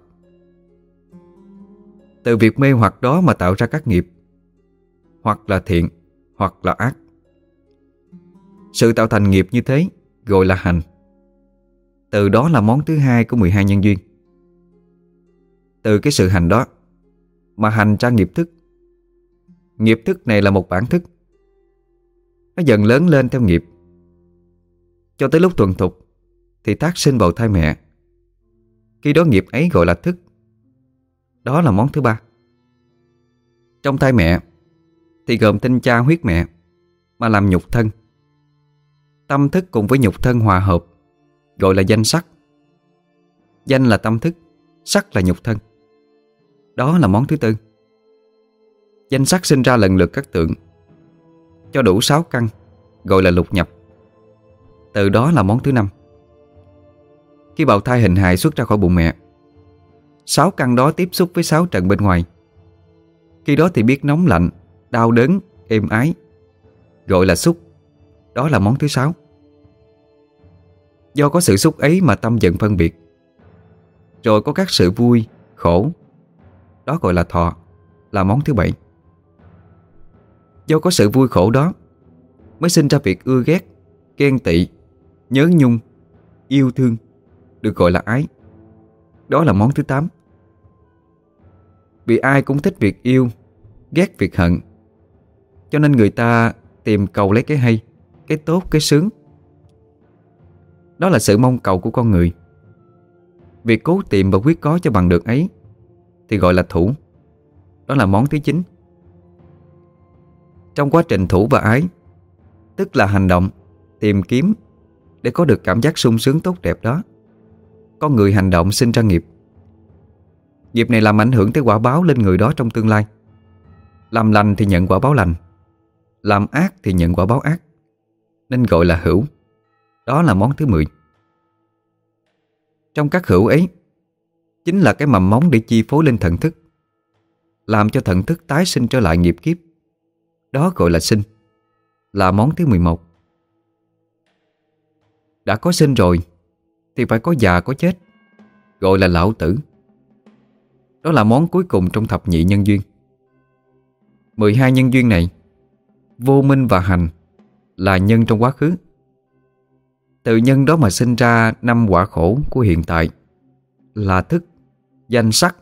Từ việc mê hoặc đó mà tạo ra các nghiệp. Hoặc là thiện, Hoặc là ác. Sự tạo thành nghiệp như thế Gọi là hành. Từ đó là món thứ hai của 12 nhân duyên. Từ cái sự hành đó, Mà hành ra nghiệp thức. Nghiệp thức này là một bản thức. Nó dần lớn lên theo nghiệp. Cho tới lúc thuần thục, Thì tác sinh vào thai mẹ. Khi đó nghiệp ấy gọi là thức. Đó là món thứ ba. Trong thai mẹ, Thì gồm tinh cha huyết mẹ, Mà làm nhục thân. Tâm thức cùng với nhục thân hòa hợp. Gọi là danh sắc. Danh là tâm thức Sắc là nhục thân. Đó là món thứ tư. Danh sắc sinh ra lần lượt các tượng Cho đủ sáu căn Gọi là lục nhập. Từ đó là món thứ năm. Khi bào thai hình hài xuất ra khỏi bụng mẹ Sáu căn đó tiếp xúc với sáu trận bên ngoài. Khi đó thì biết nóng lạnh Đau đớn, êm ái Gọi là xúc. Đó là món thứ sáu. Do có sự xúc ấy mà tâm giận phân biệt. Rồi có các sự vui, khổ. Đó gọi là thọ Là món thứ bảy. Do có sự vui khổ đó Mới sinh ra việc ưa ghét Ghen tị Nhớ nhung Yêu thương Được gọi là ái. Đó là món thứ tám. Vì ai cũng thích việc yêu Ghét việc hận Cho nên người ta tìm cầu lấy cái hay Cái tốt, cái sướng. Đó là sự mong cầu của con người. Việc cố tìm và quyết có cho bằng được ấy, Thì gọi là thủ. Đó là món thứ chín. Trong quá trình thủ và ái, Tức là hành động, Tìm kiếm, Để có được cảm giác sung sướng tốt đẹp đó, Con người hành động sinh ra nghiệp. Nghiệp này làm ảnh hưởng tới quả báo lên người đó trong tương lai. Làm lành thì nhận quả báo lành, Làm ác thì nhận quả báo ác, Nên gọi là hữu. Đó là món thứ 10 Trong các hữu ấy, Chính là cái mầm móng để chi phối lên thần thức, Làm cho thần thức tái sinh trở lại nghiệp kiếp. Đó gọi là sinh, Là món thứ 11 Đã có sinh rồi, Thì phải có già có chết, Gọi là lão tử. Đó là món cuối cùng trong thập nhị nhân duyên. 12 nhân duyên này, Vô minh và hành Là nhân trong quá khứ. Từ nhân đó mà sinh ra năm quả khổ của hiện tại Là thức, danh sắc,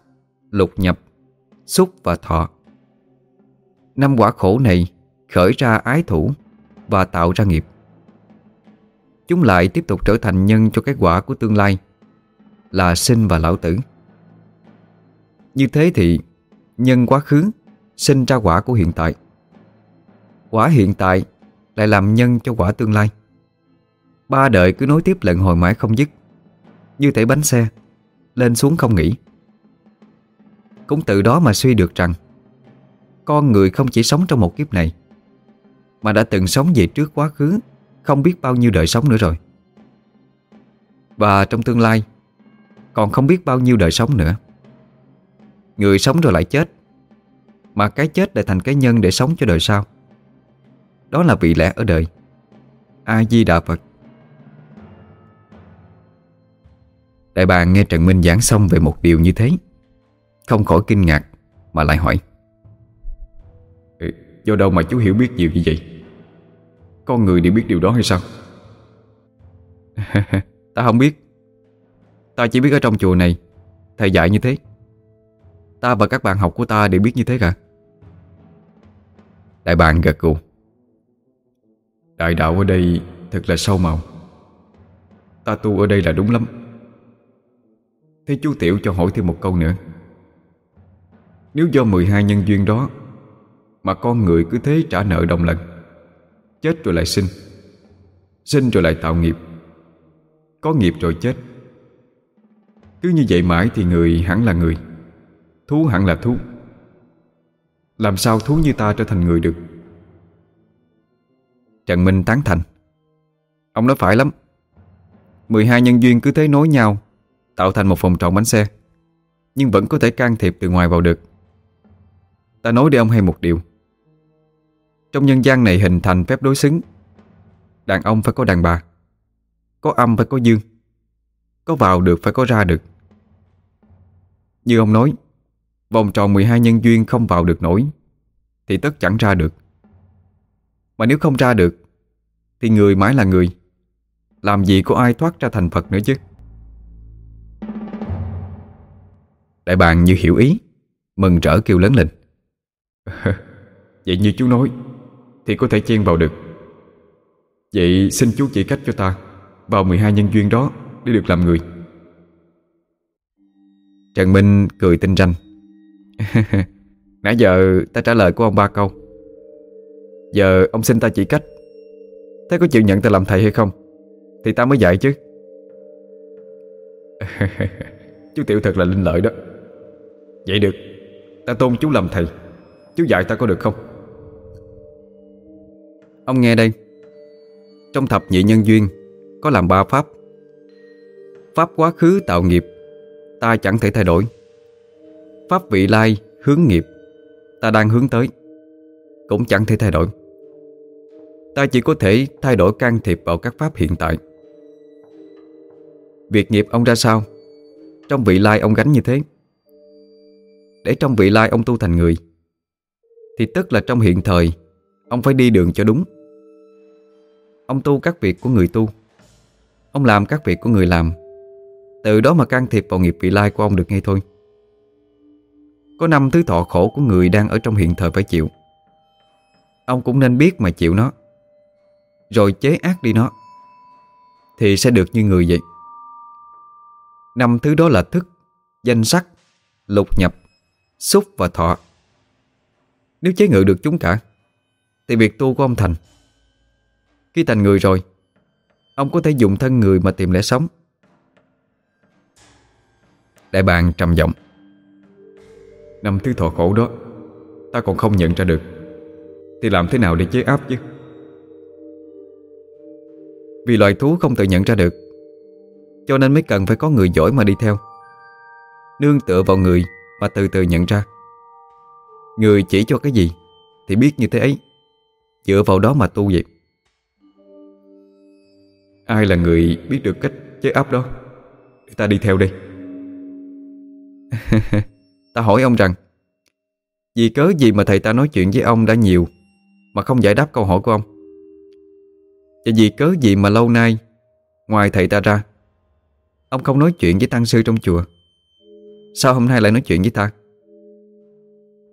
lục nhập, xúc và thọ Năm quả khổ này khởi ra ái thủ Và tạo ra nghiệp Chúng lại tiếp tục trở thành nhân cho cái quả của tương lai Là sinh và lão tử Như thế thì Nhân quá khứ sinh ra quả của hiện tại. Quả hiện tại lại làm nhân cho quả tương lai. Ba đời cứ nối tiếp lận hồi mãi không dứt, như thể bánh xe, lên xuống không nghỉ. Cũng từ đó mà suy được rằng con người không chỉ sống trong một kiếp này mà đã từng sống về trước quá khứ không biết bao nhiêu đời sống nữa rồi. Và trong tương lai còn không biết bao nhiêu đời sống nữa. Người sống rồi lại chết mà cái chết lại thành cái nhân để sống cho đời sau Đó là vị lẽ ở đời A-di-đà Phật Đại bàng nghe Trần Minh giảng xong về một điều như thế Không khỏi kinh ngạc Mà lại hỏi ừ, Do đâu mà chú hiểu biết nhiều như vậy? Con người đều biết điều đó hay sao? [laughs] Ta không biết. Ta chỉ biết ở trong chùa này Thầy dạy như thế. Ta và các bạn học của ta đều biết như thế cả. Đại bàng gật gù Đại đạo ở đây thật là sâu màu. Ta tu ở đây là đúng lắm. Thế chú Tiểu cho hỏi thêm một câu nữa. Nếu do 12 nhân duyên đó, Mà con người cứ thế trả nợ đồng lần, Chết rồi lại sinh Sinh rồi lại tạo nghiệp, Có nghiệp rồi chết, Cứ như vậy mãi thì người hẳn là người, Thú hẳn là thú. Làm sao thú như ta trở thành người được? Trần Minh tán thành. Ông nói phải lắm. 12 nhân duyên cứ thế nối nhau Tạo thành một vòng tròn bánh xe, Nhưng vẫn có thể can thiệp từ ngoài vào được. Ta nói để ông hay một điều. Trong nhân gian này hình thành phép đối xứng, Đàn ông phải có đàn bà, Có âm phải có dương, Có vào được phải có ra được. Như ông nói, Vòng tròn 12 nhân duyên không vào được nổi, Thì tất chẳng ra được. Mà nếu không ra được, Thì người mãi là người, Làm gì có ai thoát ra thành Phật nữa chứ? Đại bàng như hiểu ý Mừng rỡ kêu lớn lên. [laughs] Vậy như chú nói Thì có thể chen vào được. Vậy xin chú chỉ cách cho ta Vào 12 nhân duyên đó Để được làm người. Trần Minh cười tinh ranh. [laughs] Nãy giờ ta trả lời của ông ba câu. Giờ ông xin ta chỉ cách. Thế có chịu nhận ta làm thầy hay không? Thì ta mới dạy chứ. [laughs] Chú Tiểu thật là linh lợi đó Vậy được. Ta tôn chú làm thầy. Chú dạy ta có được không? Ông nghe đây. Trong thập nhị nhân duyên, Có làm ba pháp. Pháp quá khứ tạo nghiệp, Ta chẳng thể thay đổi. Pháp vị lai hướng nghiệp, Ta đang hướng tới, Cũng chẳng thể thay đổi. Ta chỉ có thể thay đổi can thiệp vào các pháp hiện tại. Việc nghiệp ông ra sao? Trong vị lai ông gánh như thế để trong vị lai ông tu thành người. Thì tức là trong hiện thời, Ông phải đi đường cho đúng. Ông tu các việc của người tu, Ông làm các việc của người làm. Từ đó mà can thiệp vào nghiệp vị lai của ông được ngay thôi. Có năm thứ thọ khổ của người đang ở trong hiện thời phải chịu. Ông cũng nên biết mà chịu nó, Rồi chế ác đi nó, Thì sẽ được như người vậy. Năm thứ đó là thức, Danh sắc, Lục nhập. Xúc và thọ. Nếu chế ngự được chúng cả Thì việc tu của ông thành. Khi thành người rồi, Ông có thể dùng thân người mà tìm lẽ sống. Đại bàng trầm giọng. Năm thứ thọ khổ đó, Ta còn không nhận ra được. Thì làm thế nào để chế áp chứ? Vì loài thú không tự nhận ra được, Cho nên mới cần phải có người giỏi mà đi theo. Nương tựa vào người mà từ từ nhận ra. Người chỉ cho cái gì Thì biết như thế ấy. Dựa vào đó mà tu vậy. Ai là người biết được cách chế áp đó? Để ta đi theo đi. [laughs] Ta hỏi ông rằng, Vì cớ gì mà thầy ta nói chuyện với ông đã nhiều Mà không giải đáp câu hỏi của ông? Và vì cớ gì mà lâu nay Ngoài thầy ta ra, Ông không nói chuyện với tăng sư trong chùa? Sao hôm nay lại nói chuyện với ta?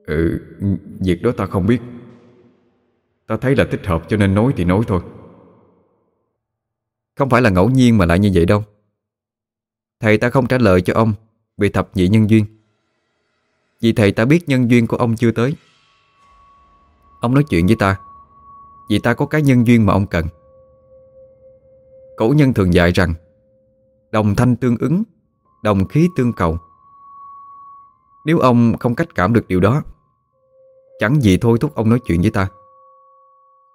Ừ Việc đó ta không biết. Ta thấy là thích hợp cho nên nói thì nói thôi. Không phải là ngẫu nhiên mà lại như vậy đâu. Thầy ta không trả lời cho ông Vì thập nhị nhân duyên. Vì thầy ta biết nhân duyên của ông chưa tới. Ông nói chuyện với ta Vì ta có cái nhân duyên mà ông cần. Cổ nhân thường dạy rằng Đồng thanh tương ứng Đồng khí tương cầu nếu ông không cách cảm được điều đó, Chẳng gì thôi thúc ông nói chuyện với ta.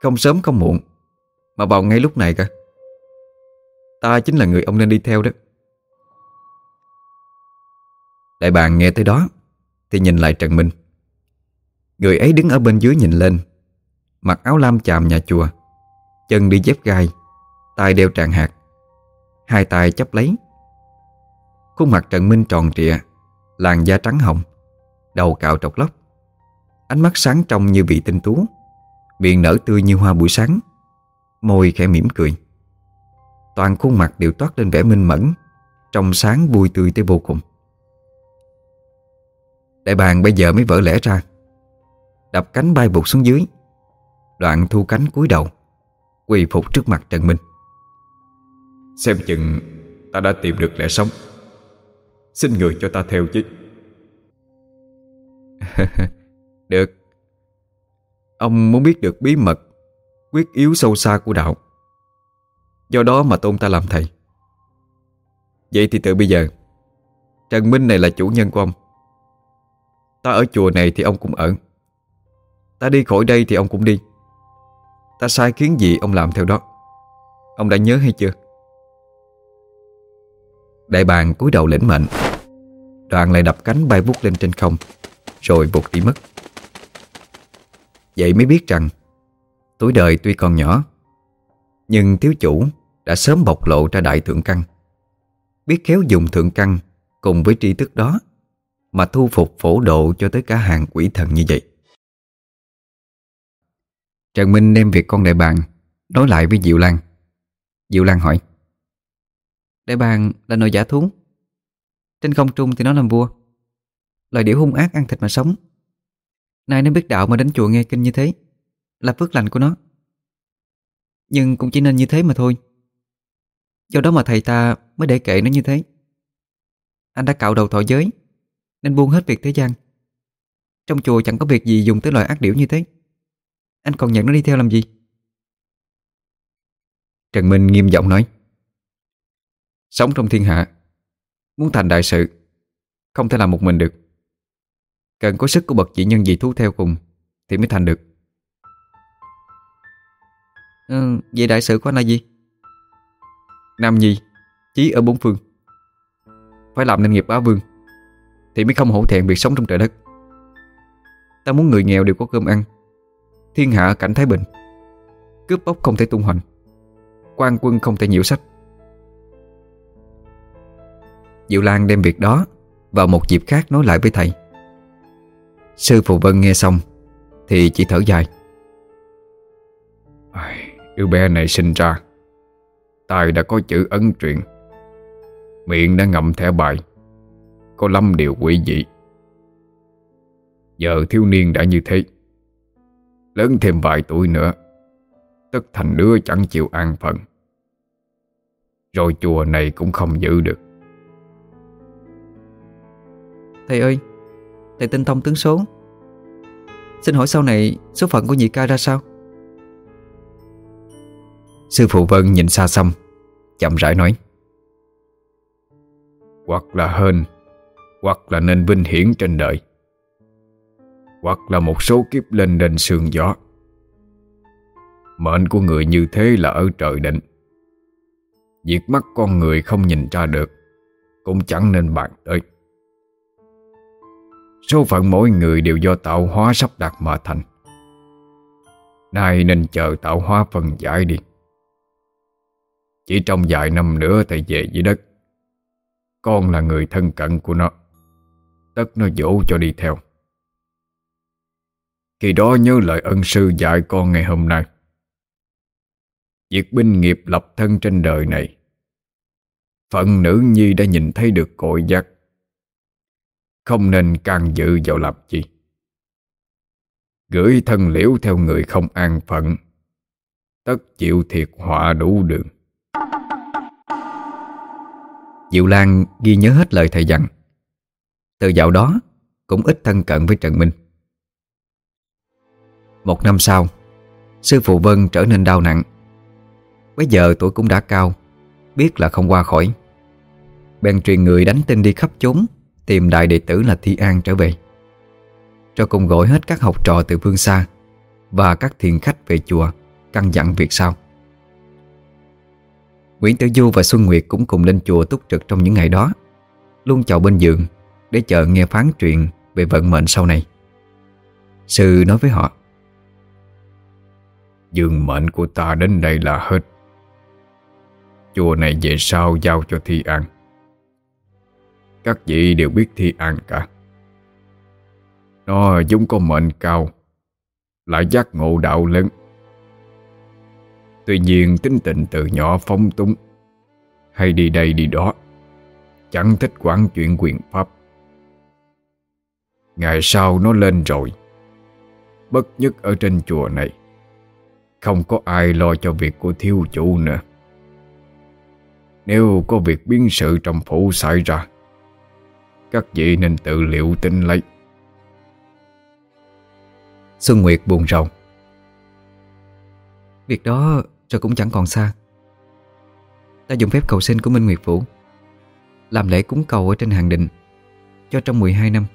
Không sớm không muộn, Mà vào ngay lúc này cả. Ta chính là người ông nên đi theo đó. Đại bàng nghe tới đó, Thì nhìn lại Trần Minh. Người ấy đứng ở bên dưới nhìn lên, Mặc áo lam chàm nhà chùa, Chân đi dép gai, tay đeo tràng hạt, Hai tay chấp lấy. Khuôn mặt Trần Minh tròn trịa Làn da trắng hồng, Đầu cạo trọc lóc, Ánh mắt sáng trong như vị tinh tú, Miệng nở tươi như hoa buổi sáng, Môi khẽ mỉm cười. Toàn khuôn mặt đều toát lên vẻ minh mẫn, Trong sáng vui tươi tới vô cùng. Đại bàng bây giờ mới vỡ lẽ ra, Đập cánh bay vụt xuống dưới, Đoạn thu cánh cúi đầu, Quỳ phục trước mặt Trần Minh. Xem chừng ta đã tìm được lẽ sống. Xin người cho ta theo chứ. [laughs] Được. Ông muốn biết được bí mật, Quyết yếu sâu xa của đạo. Do đó mà tôn ta làm thầy. Vậy thì từ bây giờ, Trần Minh này là chủ nhân của ông. Ta ở chùa này thì ông cũng ở. Ta đi khỏi đây thì ông cũng đi. Ta sai khiến gì ông làm theo đó. Ông đã nhớ hay chưa? Đại bàng cúi đầu lĩnh mệnh. Đoàn lại đập cánh bay vút lên trên không, Rồi vụt đi mất. Vậy mới biết rằng, Tuổi đời tuy còn nhỏ, Nhưng thiếu chủ đã sớm bộc lộ ra đại thượng căn. Biết khéo dùng thượng căn Cùng với tri thức đó Mà thu phục phổ độ cho tới cả hàng quỷ thần như vậy. Trần Minh đem việc con đại bàng Nói lại với Diệu Lan. Diệu Lan hỏi, Đại bàng là nội giả thú? Trên không trung thì nó làm vua. Loài điểu hung ác ăn thịt mà sống. Nay nó biết đạo mà đến chùa nghe kinh như thế, Là phước lành của nó. Nhưng cũng chỉ nên như thế mà thôi. Do đó mà thầy ta mới để kệ nó như thế. Anh đã cạo đầu thọ giới, Nên buông hết việc thế gian. Trong chùa chẳng có việc gì dùng tới loài ác điểu như thế. Anh còn nhận nó đi theo làm gì? Trần Minh nghiêm giọng nói, Sống trong thiên hạ Muốn thành đại sự. Không thể làm một mình được. Cần có sức của bậc chỉ nhân dị thú theo cùng Thì mới thành được. Ừ, Vậy đại sự của anh là gì? Nam Nhi Chí ở bốn phương. Phải làm nên nghiệp bá vương Thì mới không hổ thẹn việc sống trong trời đất. Ta muốn người nghèo đều có cơm ăn Thiên hạ cảnh thái bình. Cướp bóc không thể tung hoành quan quân không thể nhiễu sách. Diệu Lan đem việc đó Vào một dịp khác nói lại với thầy. Sư Phụ Vân nghe xong Thì chỉ thở dài. Đứa bé này sinh ra, Tai đã có chữ ấn truyện Miệng đã ngậm thẻ bài, Có lắm điều quỷ dị. Giờ thiếu niên đã như thế, Lớn thêm vài tuổi nữa Tất thành đứa chẳng chịu an phận. Rồi chùa này cũng không giữ được. Thầy ơi, Thầy tinh thông tướng số. Xin hỏi sau này số phận của nhị ca ra sao? Sư phụ Vân nhìn xa xăm, Chậm rãi nói. Hoặc là hên, Hoặc là nên vinh hiển trên đời. Hoặc là một số kiếp lên đền sương gió. Mệnh của người như thế là ở trời định. Việc mắt con người không nhìn ra được, Cũng chẳng nên bàn tới. Số phận mỗi người đều do tạo hóa sắp đặt mà thành. Nay nên chờ tạo hóa phần giải đi. Chỉ trong vài năm nữa thầy về dưới đất, Con là người thân cận của nó. Tất nó dỗ cho đi theo. Khi đó nhớ lời ân sư dạy con ngày hôm nay. Việc binh nghiệp lập thân trên đời này, Phận nữ nhi đã nhìn thấy được cội giác không nên can dự vào làm chi. Gửi thân liễu theo người không an phận, Tất chịu thiệt họa đủ đường. Diệu Lan ghi nhớ hết lời thầy dặn. Từ dạo đó, Cũng ít thân cận với Trần Minh. Một năm sau, Sư phụ Vân trở nên đau nặng. Bây giờ tuổi cũng đã cao, Biết là không qua khỏi. Bèn truyền người đánh tin đi khắp chốn. Tìm đại đệ tử là Thi An trở về. Cho cùng gọi hết các học trò từ phương xa Và các thiền khách về chùa, Căn dặn việc sau. Nguyễn Tử Du và Xuân Nguyệt cũng cùng lên chùa túc trực trong những ngày đó, Luôn chào bên giường Để chờ nghe phán truyền về vận mệnh sau này. Sư nói với họ Dương mệnh của ta đến đây là hết. Chùa này về sau giao cho Thi An các vị đều biết Thi An cả. Nó giống có mệnh cao, Lại giác ngộ đạo lớn. Tuy nhiên, tính tình từ nhỏ phóng túng, Hay đi đây đi đó, Chẳng thích quản chuyện quyền pháp. Ngày sau nó lên rồi, Bất nhất ở trên chùa này, Không có ai lo cho việc của thiếu chủ nữa. Nếu có việc biến sự trong phủ xảy ra các vị nên tự liệu tin lấy. Xuân Nguyệt buồn rầu. Việc đó rồi cũng chẳng còn xa. Ta dùng phép cầu sinh của Minh Nguyệt Phủ Làm lễ cúng cầu ở trên hàng định Cho trong 12 năm.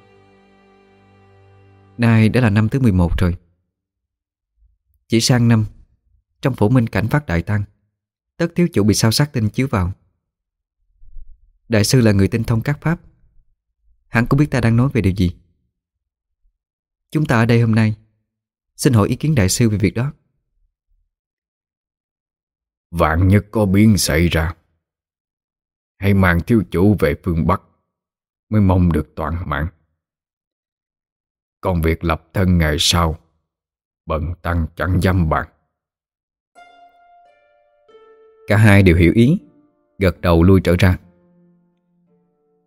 Nay đã là năm thứ 11 rồi. Chỉ sang năm, Trong phủ minh cảnh phát đại tăng Tất thiếu chủ bị sao sát tinh chiếu vào. Đại sư là người tinh thông các pháp. Hắn cũng biết ta đang nói về điều gì? Chúng ta ở đây hôm nay Xin hỏi ý kiến đại sư về việc đó. Vạn nhất có biến xảy ra Hãy mang thiếu chủ về phương Bắc Mới mong được toàn mạng. Còn việc lập thân ngày sau Bận tăng chẳng dám bàn. Cả hai đều hiểu ý Gật đầu lui trở ra.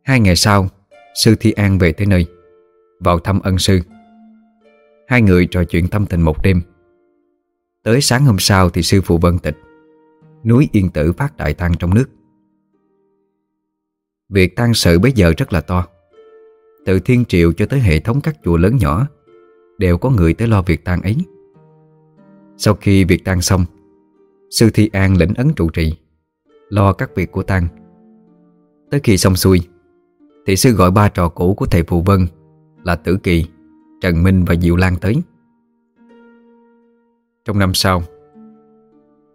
Hai ngày sau Sư Thi An về tới nơi. Vào thăm ân sư. Hai người trò chuyện tâm tình một đêm. Tới sáng hôm sau thì sư phụ vân tịch, Núi Yên Tử phát đại tăng trong nước. Việc tăng sự bây giờ rất là to. Từ thiên triệu cho tới hệ thống các chùa lớn nhỏ, Đều có người tới lo việc tang ấy. Sau khi việc tang xong, Sư Thi An lĩnh ấn trụ trì, Lo các việc của tang. Tới khi xong xuôi thì sư gọi ba trò cũ của thầy Phù Vân Là Tử Kỳ, Trần Minh và Diệu Lan tới. Trong năm sau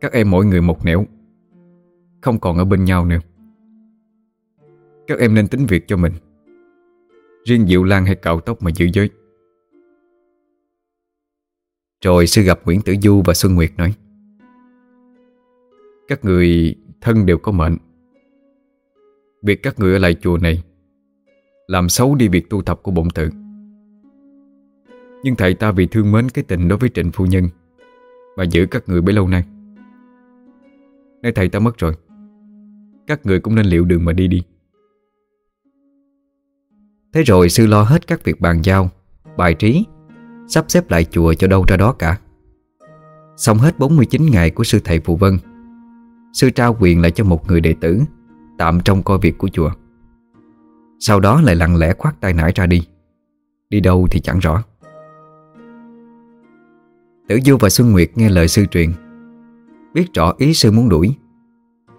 Các em mỗi người một nẻo Không còn ở bên nhau nữa. Các em nên tính việc cho mình. Riêng Diệu Lan hay cạo tóc mà giữ giới. Rồi sư gặp Nguyễn Tử Du và Xuân Nguyệt nói Các người thân đều có mệnh. Việc các người ở lại chùa này làm xấu đi việc tu tập của bổn tự. Nhưng thầy ta vì thương mến cái tình đối với trịnh phu nhân Mà giữ các người bấy lâu nay. Nay thầy ta mất rồi. Các người cũng nên liệu đường mà đi đi. Thế rồi sư lo hết các việc bàn giao, Bài trí, Sắp xếp lại chùa cho đâu ra đó cả. Xong hết 49 ngày của sư thầy Phù Vân, Sư trao quyền lại cho một người đệ tử Tạm trong coi việc của chùa. Sau đó lại lặng lẽ khoát tay nải ra đi. Đi đâu thì chẳng rõ. Tử Du và Xuân Nguyệt nghe lời sư truyền, Biết rõ ý sư muốn đuổi,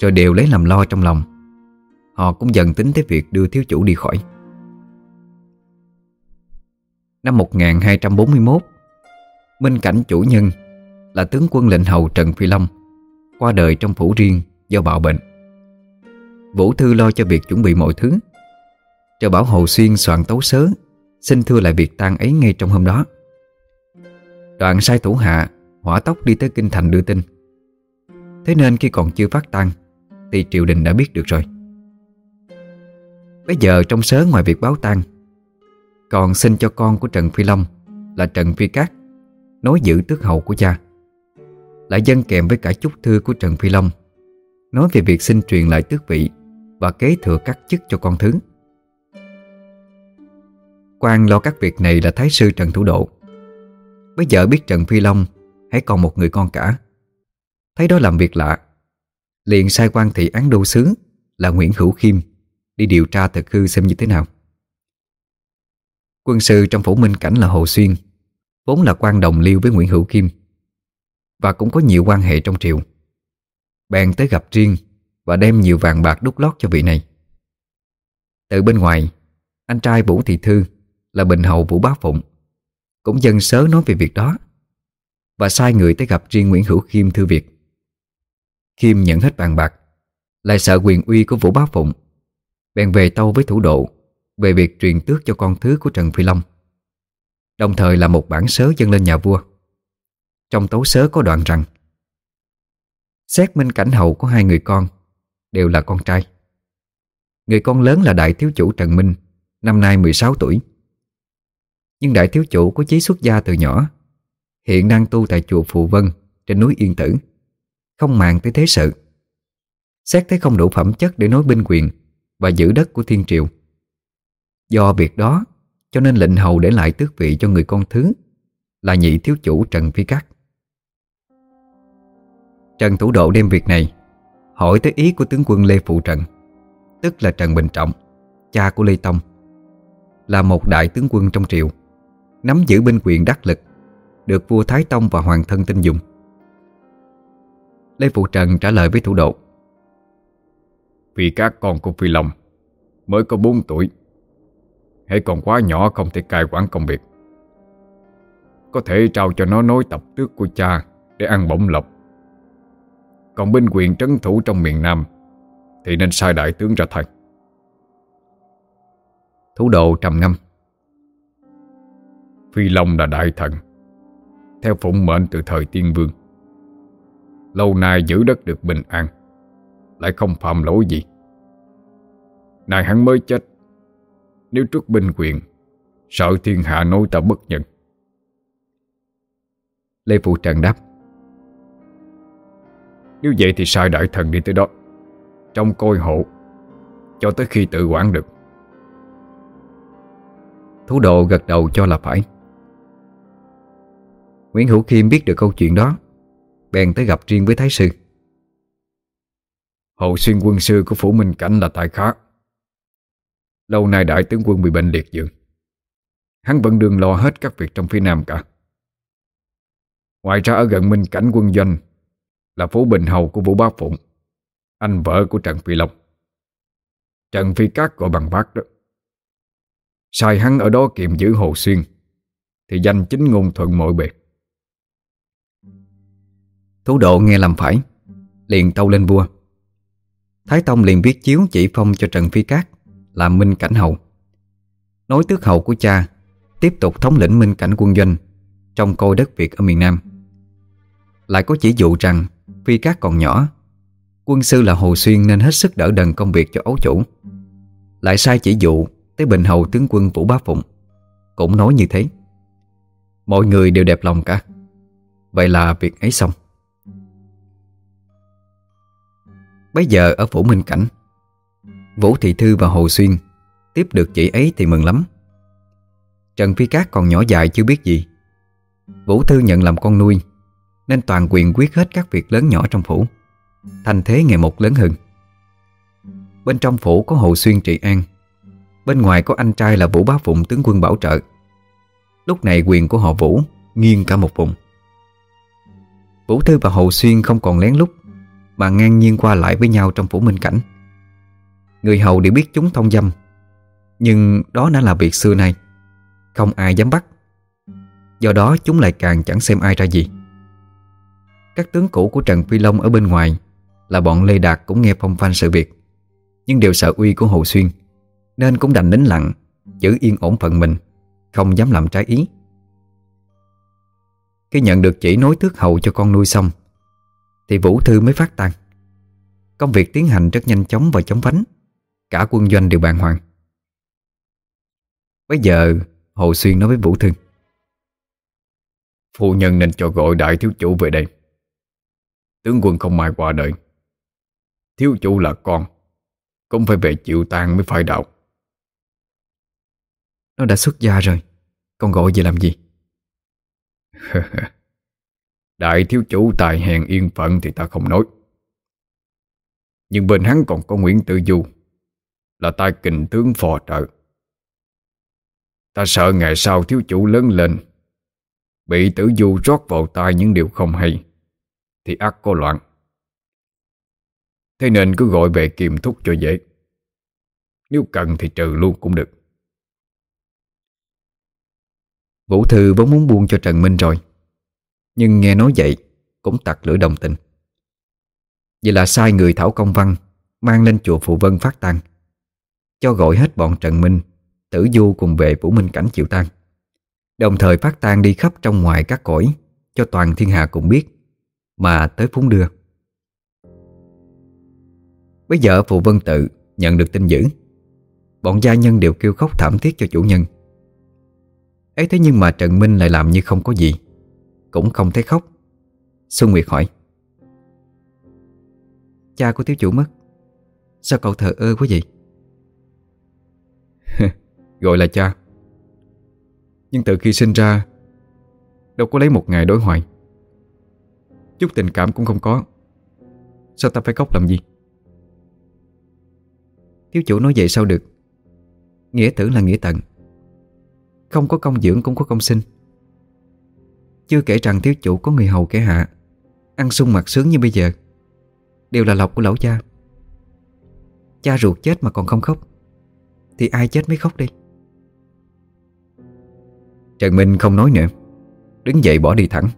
Rồi đều lấy làm lo trong lòng. Họ cũng dần tính tới việc đưa thiếu chủ đi khỏi. Năm 1241 Minh cảnh chủ nhân Là tướng quân lệnh hầu Trần Phi Long Qua đời trong phủ riêng do bạo bệnh. Vũ Thư lo cho việc chuẩn bị mọi thứ cho bảo Hồ Xuyên soạn tấu sớ, Xin thưa lại việc tang ấy ngay trong hôm đó. Đoạn sai thủ hạ, Hỏa tốc đi tới Kinh Thành đưa tin. Thế nên khi còn chưa phát tang Thì triều đình đã biết được rồi. Bây giờ trong sớ ngoài việc báo tang, Còn xin cho con của Trần Phi Long Là Trần Phi Cát Nối giữ tước hậu của cha. Lại dân kèm với cả chúc thư của Trần Phi Long, Nói về việc xin truyền lại tước vị Và kế thừa các chức cho con thứ quan lo các việc này là Thái sư Trần Thủ Độ. Bây giờ biết Trần Phi Long Hãy còn một người con cả. Thấy đó làm việc lạ. Liền sai quan thị án đô sứ Là Nguyễn Hữu Khiêm Đi điều tra thực hư xem như thế nào. Quân sư trong phủ Minh Cảnh là Hồ Xuyên, Vốn là quan đồng liêu với Nguyễn Hữu Khiêm Và cũng có nhiều quan hệ trong triều. Bèn tới gặp riêng Và đem nhiều vàng bạc đúc lót cho vị này. Từ bên ngoài, Anh trai Vũ Thị Thư là Bình Hầu Vũ Bá Phụng. Cũng dân sớ nói về việc đó. Và sai người tới gặp riêng Nguyễn Hữu Khiêm thư việc. Khiêm nhận hết bàn bạc, Lại sợ quyền uy của Vũ Bá Phụng, Bèn về tâu với thủ độ Về việc truyền tước cho con thứ của Trần Phi Long. Đồng thời là một bản sớ dâng lên nhà vua. Trong tấu sớ có đoạn rằng, Xét minh cảnh hậu có hai người con Đều là con trai. Người con lớn là đại thiếu chủ Trần Minh, Năm nay 16 tuổi. Nhưng đại thiếu chủ có chí xuất gia từ nhỏ, Hiện đang tu tại chùa Phù Vân Trên núi Yên Tử, Không màng tới thế sự. Xét thấy không đủ phẩm chất để nối binh quyền Và giữ đất của thiên triều. Do việc đó, Cho nên lệnh hầu để lại tước vị cho người con thứ Là nhị thiếu chủ Trần Phi Cát. Trần Thủ Độ đem việc này, Hỏi tới ý của tướng quân Lê Phụ Trần, Tức là Trần Bình Trọng, Cha của Lê Tông, Là một đại tướng quân trong triều. Nắm giữ binh quyền đắc lực Được vua Thái Tông và hoàng thân tin dùng. Lê Phụ Trần trả lời với Thủ Độ. Vì các con của Phi Long Mới có 4 tuổi Hãy còn quá nhỏ không thể cai quản công việc. Có thể trao cho nó nối tập tước của cha Để ăn bổng lộc. Còn binh quyền trấn thủ trong miền Nam Thì nên sai đại tướng ra thay. Thủ độ trầm ngâm Phi Long là đại thần, Theo phụng mệnh từ thời tiên vương. Lâu nay giữ đất được bình an, Lại không phạm lỗi gì. Này hắn mới chết, Nếu trước binh quyền, Sợ thiên hạ nói ta bất nhận Lê Phụ Trần đáp, Nếu vậy thì sai đại thần đi tới đó, Trong coi hộ, Cho tới khi tự quản được. Thú độ gật đầu cho là phải. Nguyễn Hữu Khiêm biết được câu chuyện đó, Bèn tới gặp riêng với Thái Sư. Hậu xuyên quân sư của Phủ Minh Cảnh là tài khá. Lâu nay đại tướng quân bị bệnh liệt giường. Hắn vẫn đương lo hết các việc trong phía Nam cả. Ngoài ra ở gần Minh Cảnh quân doanh Là Phủ Bình Hầu của Vũ Bá Phụng, Anh vợ của Trần Phi Long. Trần Phi Cát gọi bằng bác đó. Sai hắn ở đó kiềm giữ Hồ Xuyên, Thì danh chính ngôn thuận mọi bề thủ độ nghe làm phải. Liền tâu lên vua. Thái Tông liền viết chiếu chỉ phong cho Trần Phi Cát Làm minh cảnh hầu. Nối tước hầu của cha, Tiếp tục thống lĩnh minh cảnh quân doanh Trong coi đất Việt ở miền Nam. Lại có chỉ dụ rằng, Phi Cát còn nhỏ, Quân sư là Hồ Xuyên nên hết sức đỡ đần công việc cho ấu chủ. Lại sai chỉ dụ Tới Bình Hầu tướng quân Vũ Bá Phụng, Cũng nói như thế. Mọi người đều đẹp lòng cả. Vậy là việc ấy xong. Bây giờ ở Phủ Minh Cảnh, Vũ Thị Thư và Hồ Xuyên Tiếp được chị ấy thì mừng lắm. Trần Phi Cát còn nhỏ dài chưa biết gì. Vũ Thư nhận làm con nuôi, Nên toàn quyền quyết hết các việc lớn nhỏ trong phủ, Thành thế ngày một lớn hơn. Bên trong phủ có Hồ Xuyên trị an, Bên ngoài có anh trai là Vũ Bá Phụng tướng quân bảo trợ. Lúc này quyền của họ Vũ Nghiêng cả một vùng. Vũ Thư và Hồ Xuyên không còn lén lút mà ngang nhiên qua lại với nhau trong phủ minh cảnh. Người hầu đều biết chúng thông dâm, Nhưng đó đã là việc xưa nay, Không ai dám bắt. Do đó chúng lại càng chẳng xem ai ra gì. Các tướng cũ của Trần Phi Long ở bên ngoài Là bọn Lê Đạt cũng nghe phong phanh sự việc, Nhưng đều sợ uy của Hồ Xuyên, Nên cũng đành nín lặng, Giữ yên ổn phận mình, Không dám làm trái ý. Khi nhận được chỉ nối thước hầu cho con nuôi xong thì Vũ Thư mới phát tăng Công việc tiến hành rất nhanh chóng và chóng vánh. Cả quân doanh đều bàng hoàng. Bây giờ Hồ Xuyên nói với Vũ Thư. Phu nhân nên cho gọi đại thiếu chủ về đây. Tướng quân không mai qua đời. Thiếu chủ là con. Cũng phải về chịu tang mới phải đạo. Nó đã xuất gia rồi. Con gọi về làm gì [laughs] Đại thiếu chủ tài hèn yên phận thì ta không nói. Nhưng bên hắn còn có Nguyễn Tự Du, Là tai kình tướng phò trợ. Ta sợ ngày sau thiếu chủ lớn lên, Bị tử du rót vào tai những điều không hay, Thì ác có loạn. Thế nên cứ gọi về kiềm thúc cho dễ. Nếu cần thì trừ luôn cũng được. Vũ Thư vốn muốn buông cho Trần Minh rồi. Nhưng nghe nói vậy, Cũng tặc lửa đồng tình. Vậy là sai người thảo công văn Mang lên chùa Phụ Vân phát tang, Cho gọi hết bọn Trần Minh, Tử Du cùng về Vũ Minh Cảnh chịu tang. Đồng thời phát tang đi khắp trong ngoài các cõi, Cho toàn thiên hạ cùng biết, Mà tới phúng đưa. Bây giờ Phụ Vân Tự nhận được tin dữ. Bọn gia nhân đều kêu khóc thảm thiết cho chủ nhân. Ấy thế nhưng mà Trần Minh lại làm như không có gì. Cũng không thấy khóc. Xuân Nguyệt hỏi, Cha của thiếu chủ mất, Sao cậu thờ ơ quá vậy? [laughs] Gọi là cha. Nhưng từ khi sinh ra, Đâu có lấy một ngày đối hoài. Chút tình cảm cũng không có. Sao ta phải khóc làm gì? Thiếu chủ nói vậy sao được? Nghĩa tử là nghĩa tận. Không có công dưỡng cũng có công sinh. Chưa kể rằng thiếu chủ có người hầu kẻ hạ. Ăn sung mặc sướng như bây giờ. Đều là lộc của lão cha. Cha ruột chết mà còn không khóc. Thì ai chết mới khóc đi Trần Minh không nói nữa. Đứng dậy bỏ đi thẳng.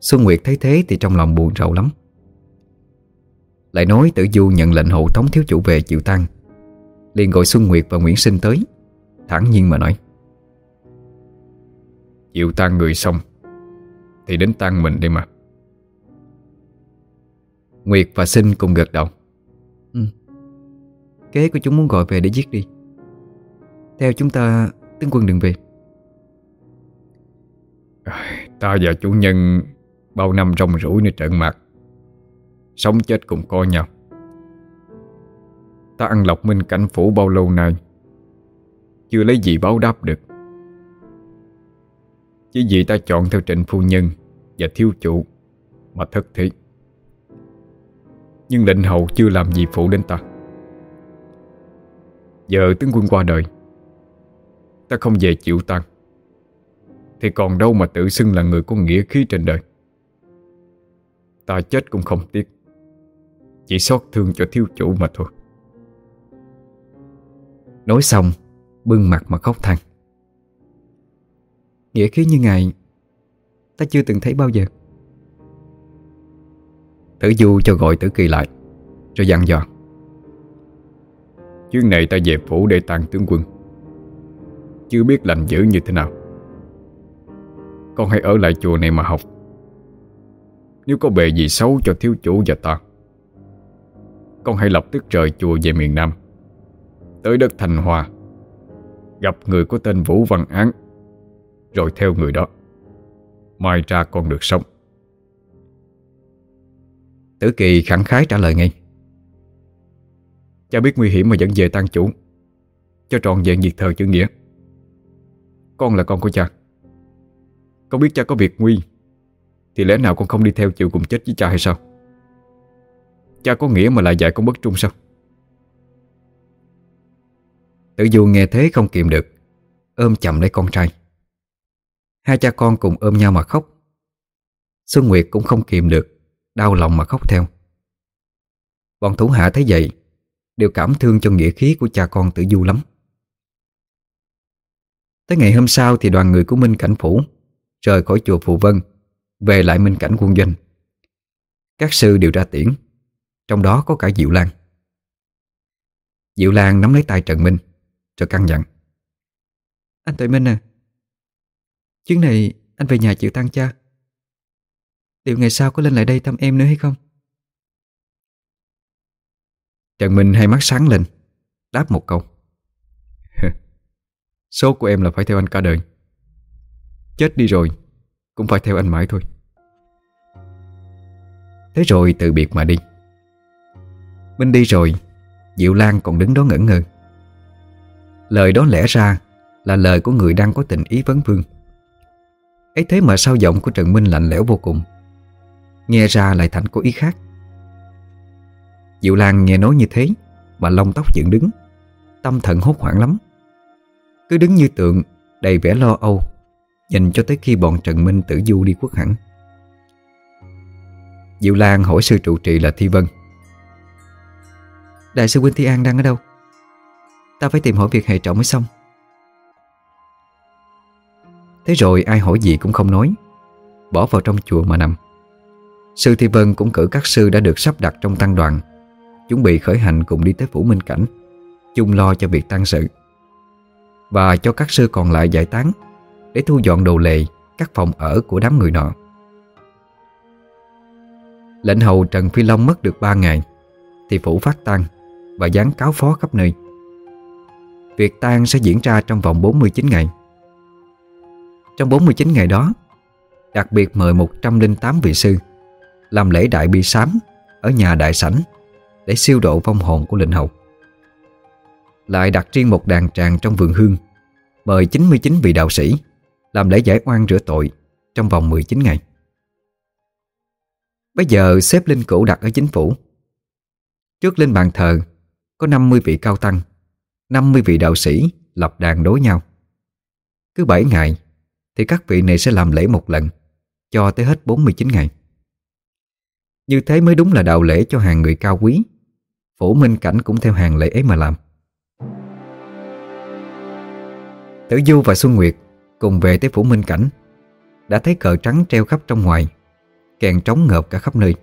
Xuân Nguyệt thấy thế thì trong lòng buồn rầu lắm. Lại nói tử du nhận lệnh hộ tống thiếu chủ về chịu tăng liền gọi Xuân Nguyệt và Nguyễn Sinh tới. Thẳng nhiên mà nói. Chịu tan người xong. Thì đến tan mình đi mà. Nguyệt và Sinh cùng gật đầu. Ừ. Kế của chúng muốn gọi về để giết đi. Theo chúng ta Tướng quân đừng về. Ta và chủ nhân Bao năm rong rủi nơi trận mặt Sống chết cùng coi nhau. Ta ăn lọc minh cảnh phủ bao lâu nay? Chưa lấy gì báo đáp được chỉ vì ta chọn theo trịnh phu nhân Và thiếu chủ Mà thất thế Nhưng lệnh hậu chưa làm gì phụ đến ta. Giờ tướng quân qua đời, Ta không về chịu tăng Thì còn đâu mà tự xưng là người có nghĩa khí trên đời. Ta chết cũng không tiếc, Chỉ xót thương cho thiếu chủ mà thôi. Nói xong, Bưng mặt mà khóc than. Nghĩa khí như ngài, Ta chưa từng thấy bao giờ. Tử Du cho gọi Tử Kỳ lại, Rồi dặn dò. Chuyến này ta về phủ để tang tướng quân. Chưa biết lành dữ như thế nào. Con hãy ở lại chùa này mà học. Nếu có bề gì xấu cho thiếu chủ và ta, Con hãy lập tức rời chùa về miền Nam. Tới đất Thành Hòa Gặp người có tên Vũ Văn Án. Rồi theo người đó. Mai ra con được sống. Tử Kỳ khẳng khái trả lời ngay. Cha biết nguy hiểm mà vẫn về tăng chủ, Cho trọn vẹn việc thờ chữ nghĩa. Con là con của cha. Con biết cha có việc nguy, Thì lẽ nào con không đi theo chịu cùng chết với cha hay sao? Cha có nghĩa mà lại dạy con bất trung sao? Tử Du nghe thế không kiềm được, Ôm chậm lấy con trai. Hai cha con cùng ôm nhau mà khóc. Xuân Nguyệt cũng không kìm được, Đau lòng mà khóc theo. Bọn thủ hạ thấy vậy, Đều cảm thương cho nghĩa khí của cha con tử du lắm. Tới ngày hôm sau thì đoàn người của Minh Cảnh Phủ Rời khỏi chùa Phù Vân, Về lại Minh Cảnh quân doanh. Các sư đều ra tiễn, Trong đó có cả Diệu Lan. Diệu Lan nắm lấy tay Trần Minh Rồi căn dặn. Anh Tuệ Minh à Chuyến này anh về nhà chịu tăng cha. Liệu ngày sau có lên lại đây thăm em nữa hay không? Trần Minh hai mắt sáng lên, Đáp một câu. [laughs] Số của em là phải theo anh cả đời. Chết đi rồi, Cũng phải theo anh mãi thôi. Thế rồi từ biệt mà đi. Minh đi rồi, Diệu Lan còn đứng đó ngẩn ngơ. Lời đó lẽ ra Là lời của người đang có tình ý vấn vương ấy thế mà sao giọng của Trần Minh lạnh lẽo vô cùng? Nghe ra lại thành có ý khác. Diệu Lan nghe nói như thế, Mà lông tóc dựng đứng, Tâm thần hốt hoảng lắm. Cứ đứng như tượng, Đầy vẻ lo âu, Nhìn cho tới khi bọn Trần Minh tử du đi quốc hẳn. Diệu Lan hỏi sư trụ trì là Thi Vân. Đại sư Huynh Thi An đang ở đâu? Ta phải tìm hỏi việc hệ trọng mới xong. Thế rồi ai hỏi gì cũng không nói. Bỏ vào trong chùa mà nằm. Sư Thi Vân cũng cử các sư đã được sắp đặt trong tăng đoàn, Chuẩn bị khởi hành cùng đi tới Phủ Minh Cảnh, chung lo cho việc tăng sự. Và cho các sư còn lại giải tán, Để thu dọn đồ lề, Các phòng ở của đám người nọ. Lệnh hầu Trần Phi Long mất được 3 ngày, Thì phủ phát tăng Và dán cáo phó khắp nơi. Việc tang sẽ diễn ra trong vòng 49 ngày. Trong 49 ngày đó, Đặc biệt mời 108 vị sư Làm lễ đại bi sám Ở nhà đại sảnh Để siêu độ vong hồn của lệnh hầu. Lại đặt riêng một đàn tràng trong vườn hương, Mời 99 vị đạo sĩ Làm lễ giải oan rửa tội Trong vòng 19 ngày. Bây giờ xếp linh cữu đặt ở chính phủ. Trước lên bàn thờ, Có 50 vị cao tăng 50 vị đạo sĩ lập đàn đối nhau. Cứ 7 ngày thì các vị này sẽ làm lễ một lần Cho tới hết 49 ngày. Như thế mới đúng là đạo lễ cho hàng người cao quý. Phủ Minh Cảnh cũng theo hàng lễ ấy mà làm. Tử Du và Xuân Nguyệt Cùng về tới Phủ Minh Cảnh Đã thấy cờ trắng treo khắp trong ngoài Kèn trống ngợp cả khắp nơi.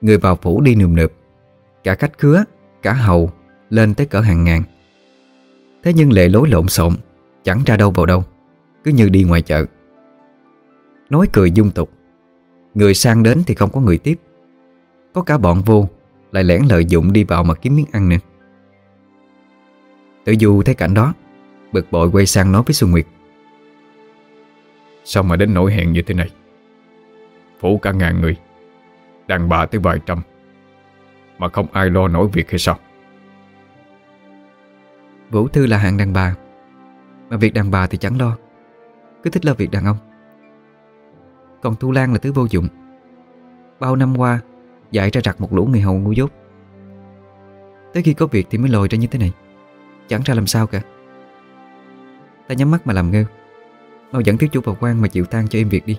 Người vào phủ đi nườm nượp Cả khách khứa, cả hầu Lên tới cỡ hàng ngàn. Thế nhưng lệ lối lộn xộn Chẳng ra đâu vào đâu. Cứ như đi ngoài chợ. Nói cười dung tục. Người sang đến thì không có người tiếp. Có cả bọn vô Lại lẻn lợi dụng đi vào mà kiếm miếng ăn nữa. Tự du thấy cảnh đó Bực bội quay sang nói với Xuân Nguyệt. Sao mà đến nỗi hẹn như thế này? Phủ cả ngàn người Đàn bà tới vài trăm Mà không ai lo nổi việc hay sao? Vũ Thư là hạng đàn bà Mà việc đàn bà thì chẳng lo cứ thích lo việc đàn ông. Còn thu Lan là thứ vô dụng. Bao năm qua Dạy ra rặt một lũ người hầu ngu dốt. Tới khi có việc thì mới lồi ra như thế này. Chẳng ra làm sao cả. Ta nhắm mắt mà làm ngơ. Mau dẫn thiếu chủ vào quan mà chịu tan cho em việc đi.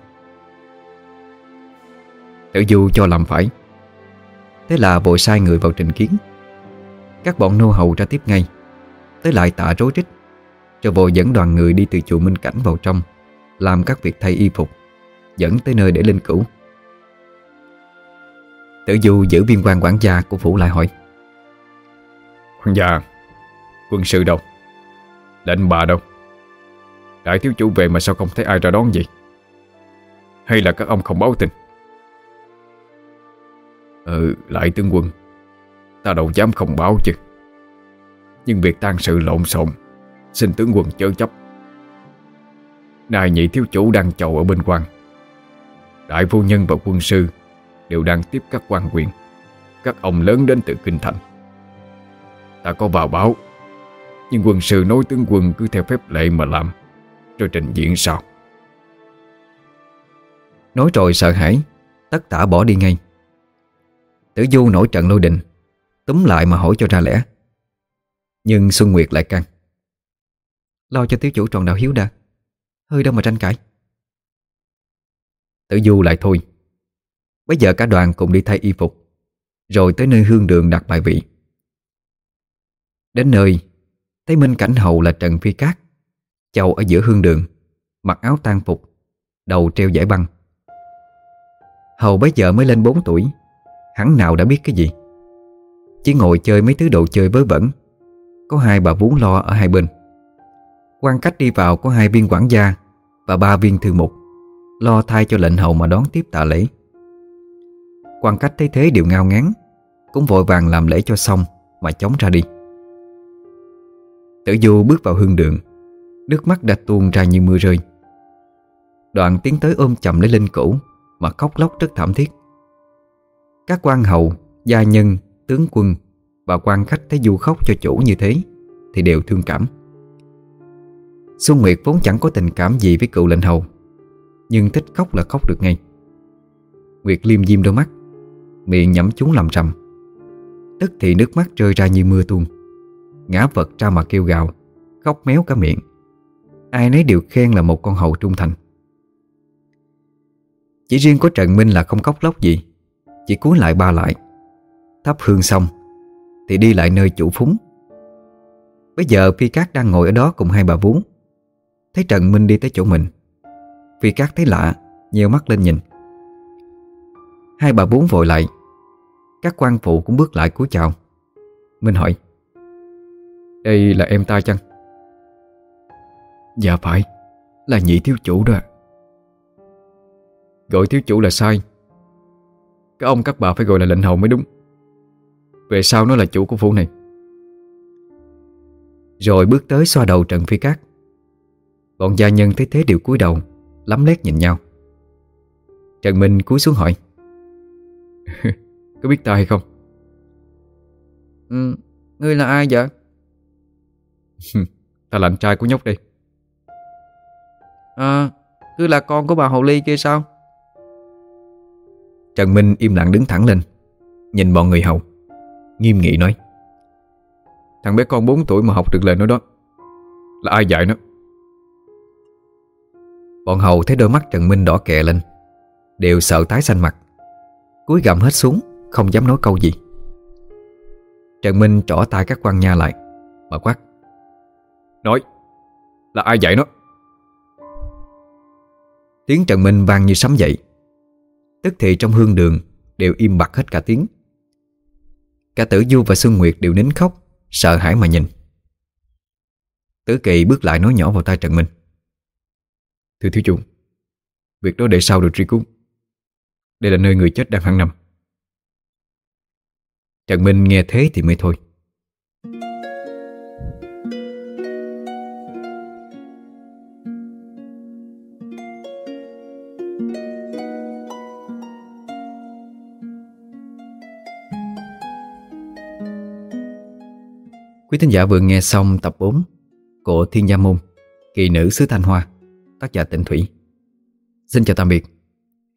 Tử Du cho làm phải. Thế là vội sai người vào trình kiến. Các bọn nô hầu ra tiếp ngay. Tới lại tạ rối rít. Rồi vội dẫn đoàn người đi từ chùa Minh Cảnh vào trong. Làm các việc thay y phục Dẫn tới nơi để linh cửu Tử Du giữ viên quan quản gia của phủ lại hỏi Quản gia Quân sự đâu? Lệnh bà đâu? Đại thiếu chủ về mà sao không thấy ai ra đón vậy? Hay là các ông không báo tin? Ừ lại tướng quân Ta đâu dám không báo chứ. Nhưng việc tan sự lộn xộn Xin tướng quân chớ chấp nài nhị thiếu chủ đang chầu ở bên quan. Đại phu nhân và quân sư Đều đang tiếp các quan quyền. Các ông lớn đến từ Kinh Thành. Ta có vào báo, Nhưng quân sư nói tướng quân cứ theo phép lệ mà làm, Rồi trình diễn sao? Nói rồi sợ hãi, Tất tả bỏ đi ngay. Tử Du nổi trận lôi đình, Túm lại mà hỏi cho ra lẽ. Nhưng Xuân Nguyệt lại căng Lo cho thiếu chủ tròn đạo hiếu đã Hơi đâu mà tranh cãi. Tử Du lại thôi. Bây giờ cả đoàn cùng đi thay y phục, Rồi tới nơi hương đường đặt bài vị. Đến nơi, Thấy Minh Cảnh hậu là Trần Phi Cát, Chầu ở giữa hương đường, Mặc áo tang phục, Đầu treo giải băng. Hầu bấy giờ mới lên 4 tuổi, Hắn nào đã biết cái gì? Chỉ ngồi chơi mấy thứ đồ chơi vớ vẩn, Có hai bà vú lo ở hai bên quan cách đi vào có hai viên quản gia Và ba viên thư mục Lo thay cho lệnh hầu mà đón tiếp tạ lễ. Quan cách thấy thế đều ngao ngán Cũng vội vàng làm lễ cho xong Mà chống ra đi. Tử du bước vào hương đường Nước mắt đã tuôn ra như mưa rơi. Đoạn tiến tới ôm chầm lấy linh cũ Mà khóc lóc rất thảm thiết. Các quan hầu, gia nhân, tướng quân Và quan khách thấy du khóc cho chủ như thế Thì đều thương cảm. Xuân Nguyệt vốn chẳng có tình cảm gì với cựu lệnh hầu, Nhưng thích khóc là khóc được ngay. Nguyệt liêm diêm đôi mắt, Miệng nhắm chúng làm rầm. Tức thì nước mắt rơi ra như mưa tuôn. Ngã vật ra mà kêu gào, Khóc méo cả miệng. Ai nấy đều khen là một con hầu trung thành. Chỉ riêng có Trần Minh là không khóc lóc gì, Chỉ cúi lại ba lại. Thắp hương xong, Thì đi lại nơi chủ phúng. Bây giờ Phi Cát đang ngồi ở đó cùng hai bà vú. Thấy Trần Minh đi tới chỗ mình. Phi Cát thấy lạ, Nheo mắt lên nhìn. Hai bà bốn vội lại. Các quan phụ cũng bước lại cúi chào. Minh hỏi, Đây là em ta chăng? Dạ phải, Là nhị thiếu chủ đó. Gọi thiếu chủ là sai. Các ông các bà phải gọi là lệnh hầu mới đúng. Về sau nó là chủ của phủ này. Rồi bước tới xoa đầu Trần Phi Cát. Bọn gia nhân thấy thế đều cúi đầu Lắm lét nhìn nhau Trần Minh cúi xuống hỏi [laughs] Có biết ta hay không? Ừ, ngươi là ai vậy? [laughs] ta là anh trai của nhóc đây À, cứ là con của bà Hồ Ly kia sao? Trần Minh im lặng đứng thẳng lên Nhìn bọn người hầu Nghiêm nghị nói Thằng bé con 4 tuổi mà học được lời nói đó Là ai dạy nó Bọn hầu thấy đôi mắt Trần Minh đỏ kẹ lên, Đều sợ tái xanh mặt. Cúi gầm hết xuống, Không dám nói câu gì. Trần Minh trỏ tay các quan nha lại, Mà quát, Nói, Là ai dạy nó? Tiếng Trần Minh vang như sấm dậy. Tức thì trong hương đường Đều im bặt hết cả tiếng. Cả Tử Du và Xuân Nguyệt đều nín khóc, Sợ hãi mà nhìn. Tử Kỳ bước lại nói nhỏ vào tai Trần Minh Thưa thiếu chủ Việc đó để sau được truy cứu Đây là nơi người chết đang hẳn nằm. Trần Minh nghe thế thì mới thôi. Quý thính giả vừa nghe xong tập 4 của Thiên Gia Môn, Kỳ nữ xứ Thanh Hoa, tác giả Tịnh Thủy. Xin chào tạm biệt.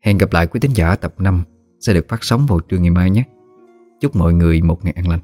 Hẹn gặp lại quý thính giả tập 5 sẽ được phát sóng vào trưa ngày mai nhé. Chúc mọi người một ngày an lành.